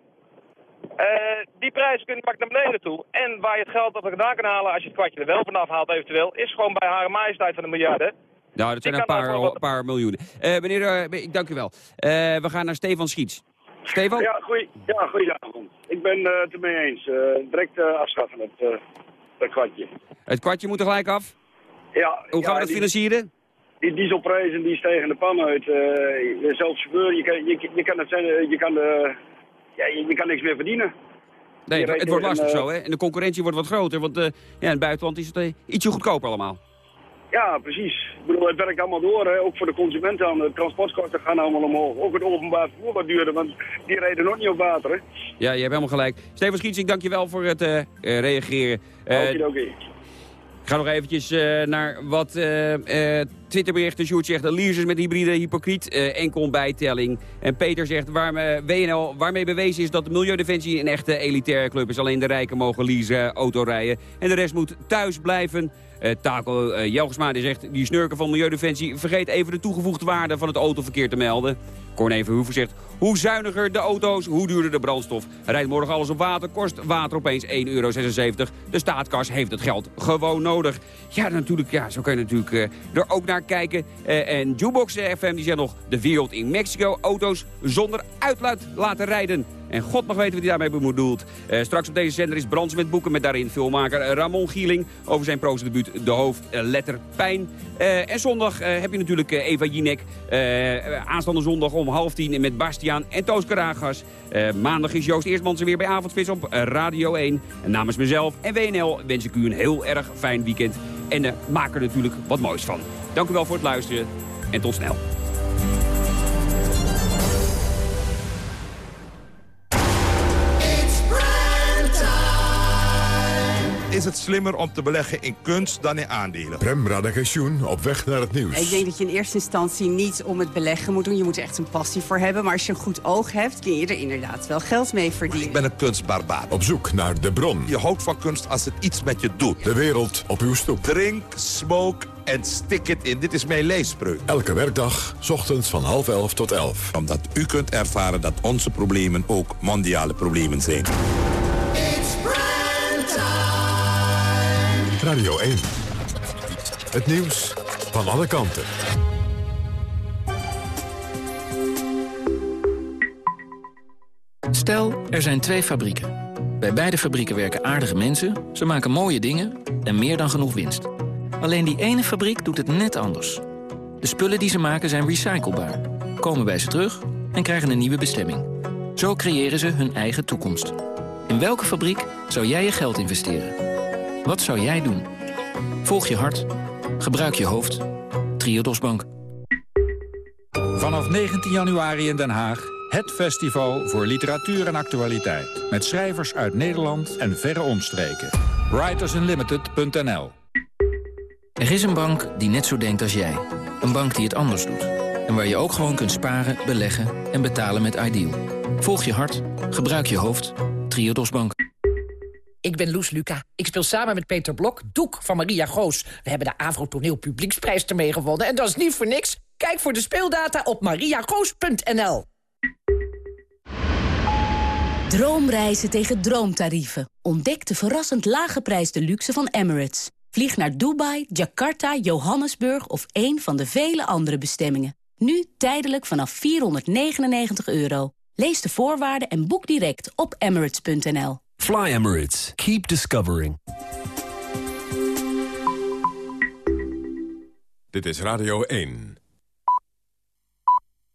Eh, die prijzen kunnen makkelijk naar beneden toe. En waar je het geld op vandaan kan halen, als je het kwartje er wel vanaf haalt eventueel, is gewoon bij haar majesteit van de miljarden. Nou, dat zijn een paar, wat- paar miljoenen. Eh, meneer, eh, ik dank u wel. Eh, we gaan naar Stefan Schiets. Stefan? Ja, goeie, ja goedenavond. Ik ben eh, het ermee eens. Eh, direct afschaffen, het, eh, dat kwartje. Het kwartje moet er gelijk af. Ja, Hoe gaan we dat die- financieren? Die dieselprijzen die stegen de pan uit. eh zelfs chauffeur, je kan, je, je kan het zijn, eh, je kan, de, ja, je, je kan niks meer verdienen. Nee, het, wordt lastig zo, hè? En de concurrentie wordt wat groter, want eh, ja, in het buitenland is het eh, ietsje goedkoper allemaal. Ja, precies. Ik bedoel, het werkt allemaal door. Hè. Ook voor de consumenten aan. De transportkosten gaan allemaal omhoog. Ook het openbaar vervoer wat duurder, want die rijden nog niet op water. Hè. Ja, je hebt helemaal gelijk. Stefan Schiets, ik dank je wel voor het eh, eh, reageren. Eh, Okidoki. Ga nog eventjes eh, naar wat eh, eh, Twitterberichten. Sjoerd zegt, leasers met hybride hypocriet, enkel bijtelling. En Peter zegt, waar, WNL, waarmee bewezen is dat de Milieudefensie een echte elitaire club is. Alleen de rijken mogen leasen, autorijden. En de rest moet thuis blijven. Eh Taco Jelgesma die zegt, die snurken van Milieudefensie... vergeet even de toegevoegde waarde van het autoverkeer te melden. Corné Verhoeven zegt, hoe zuiniger de auto's, hoe duurder de brandstof. Rijdt morgen alles op water, kost water opeens 1,76 euro. De staatkas heeft het geld gewoon nodig. Ja, natuurlijk, ja, zo kan je natuurlijk eh, er ook naar kijken. Eh, en Jukebox FM die zegt nog, de wereld in Mexico, auto's zonder uitluid laten rijden. En god mag weten wat hij daarmee bedoelt. Eh, straks op deze zender is Brands met boeken met daarin filmmaker Ramon Gieling... over zijn prozendebuut De Hoofdletter Pijn. En zondag heb je natuurlijk Eva Jinek. Aanstaande zondag om half tien met Bastiaan en Toos Karagas. Eh, maandag is Joost Eerstmans er weer bij Avondspits op eh, Radio 1. En namens mezelf en WNL wens ik u een heel erg fijn weekend. En eh, maak er natuurlijk wat moois van. Dank u wel voor het luisteren en tot snel. Is het slimmer om te beleggen in kunst dan in aandelen. Prem Radagensjoen op weg naar het nieuws. Ik denk dat je in eerste instantie niet om het beleggen moet doen. Je moet er echt een passie voor hebben. Maar als je een goed oog hebt, kun je er inderdaad wel geld mee verdienen. Ik ben een kunstbarbaar. Op zoek naar de bron. Je houdt van kunst als het iets met je doet. De wereld op uw stoep. Drink, smoke en stick it in. Dit is mijn leespreuk. Elke werkdag, s ochtends van half elf tot elf. Omdat u kunt ervaren dat onze problemen ook mondiale problemen zijn. Radio 1. Het nieuws van alle kanten. Stel, er zijn twee fabrieken. Bij beide fabrieken werken aardige mensen, ze maken mooie dingen en meer dan genoeg winst. Alleen die ene fabriek doet het net anders. De spullen die ze maken zijn recyclebaar, komen bij ze terug en krijgen een nieuwe bestemming. Zo creëren ze hun eigen toekomst. In welke fabriek zou jij je geld investeren? Wat zou jij doen? Volg je hart. Gebruik je hoofd. Triodos Bank. Vanaf 19 januari in Den Haag het festival voor literatuur en actualiteit. Met schrijvers uit Nederland en verre omstreken. Writersunlimited.nl Er is een bank die net zo denkt als jij. Een bank die het anders doet. En waar je ook gewoon kunt sparen, beleggen en betalen met Ideal. Volg je hart. Gebruik je hoofd. Triodos Bank. Ik ben Loes Luca. Ik speel samen met Peter Blok Doek van Maria Goos. We hebben de Avro Toneel Publieksprijs ermee gewonnen. En dat is niet voor niks. Kijk voor de speeldata op mariagoos.nl. Droomreizen tegen droomtarieven. Ontdek de verrassend laaggeprijsde luxe van Emirates. Vlieg naar Dubai, Jakarta, Johannesburg of een van de vele andere bestemmingen. Nu tijdelijk vanaf 499 euro. Lees de voorwaarden en boek direct op emirates.nl. Fly Emirates. Keep discovering. Dit is Radio 1.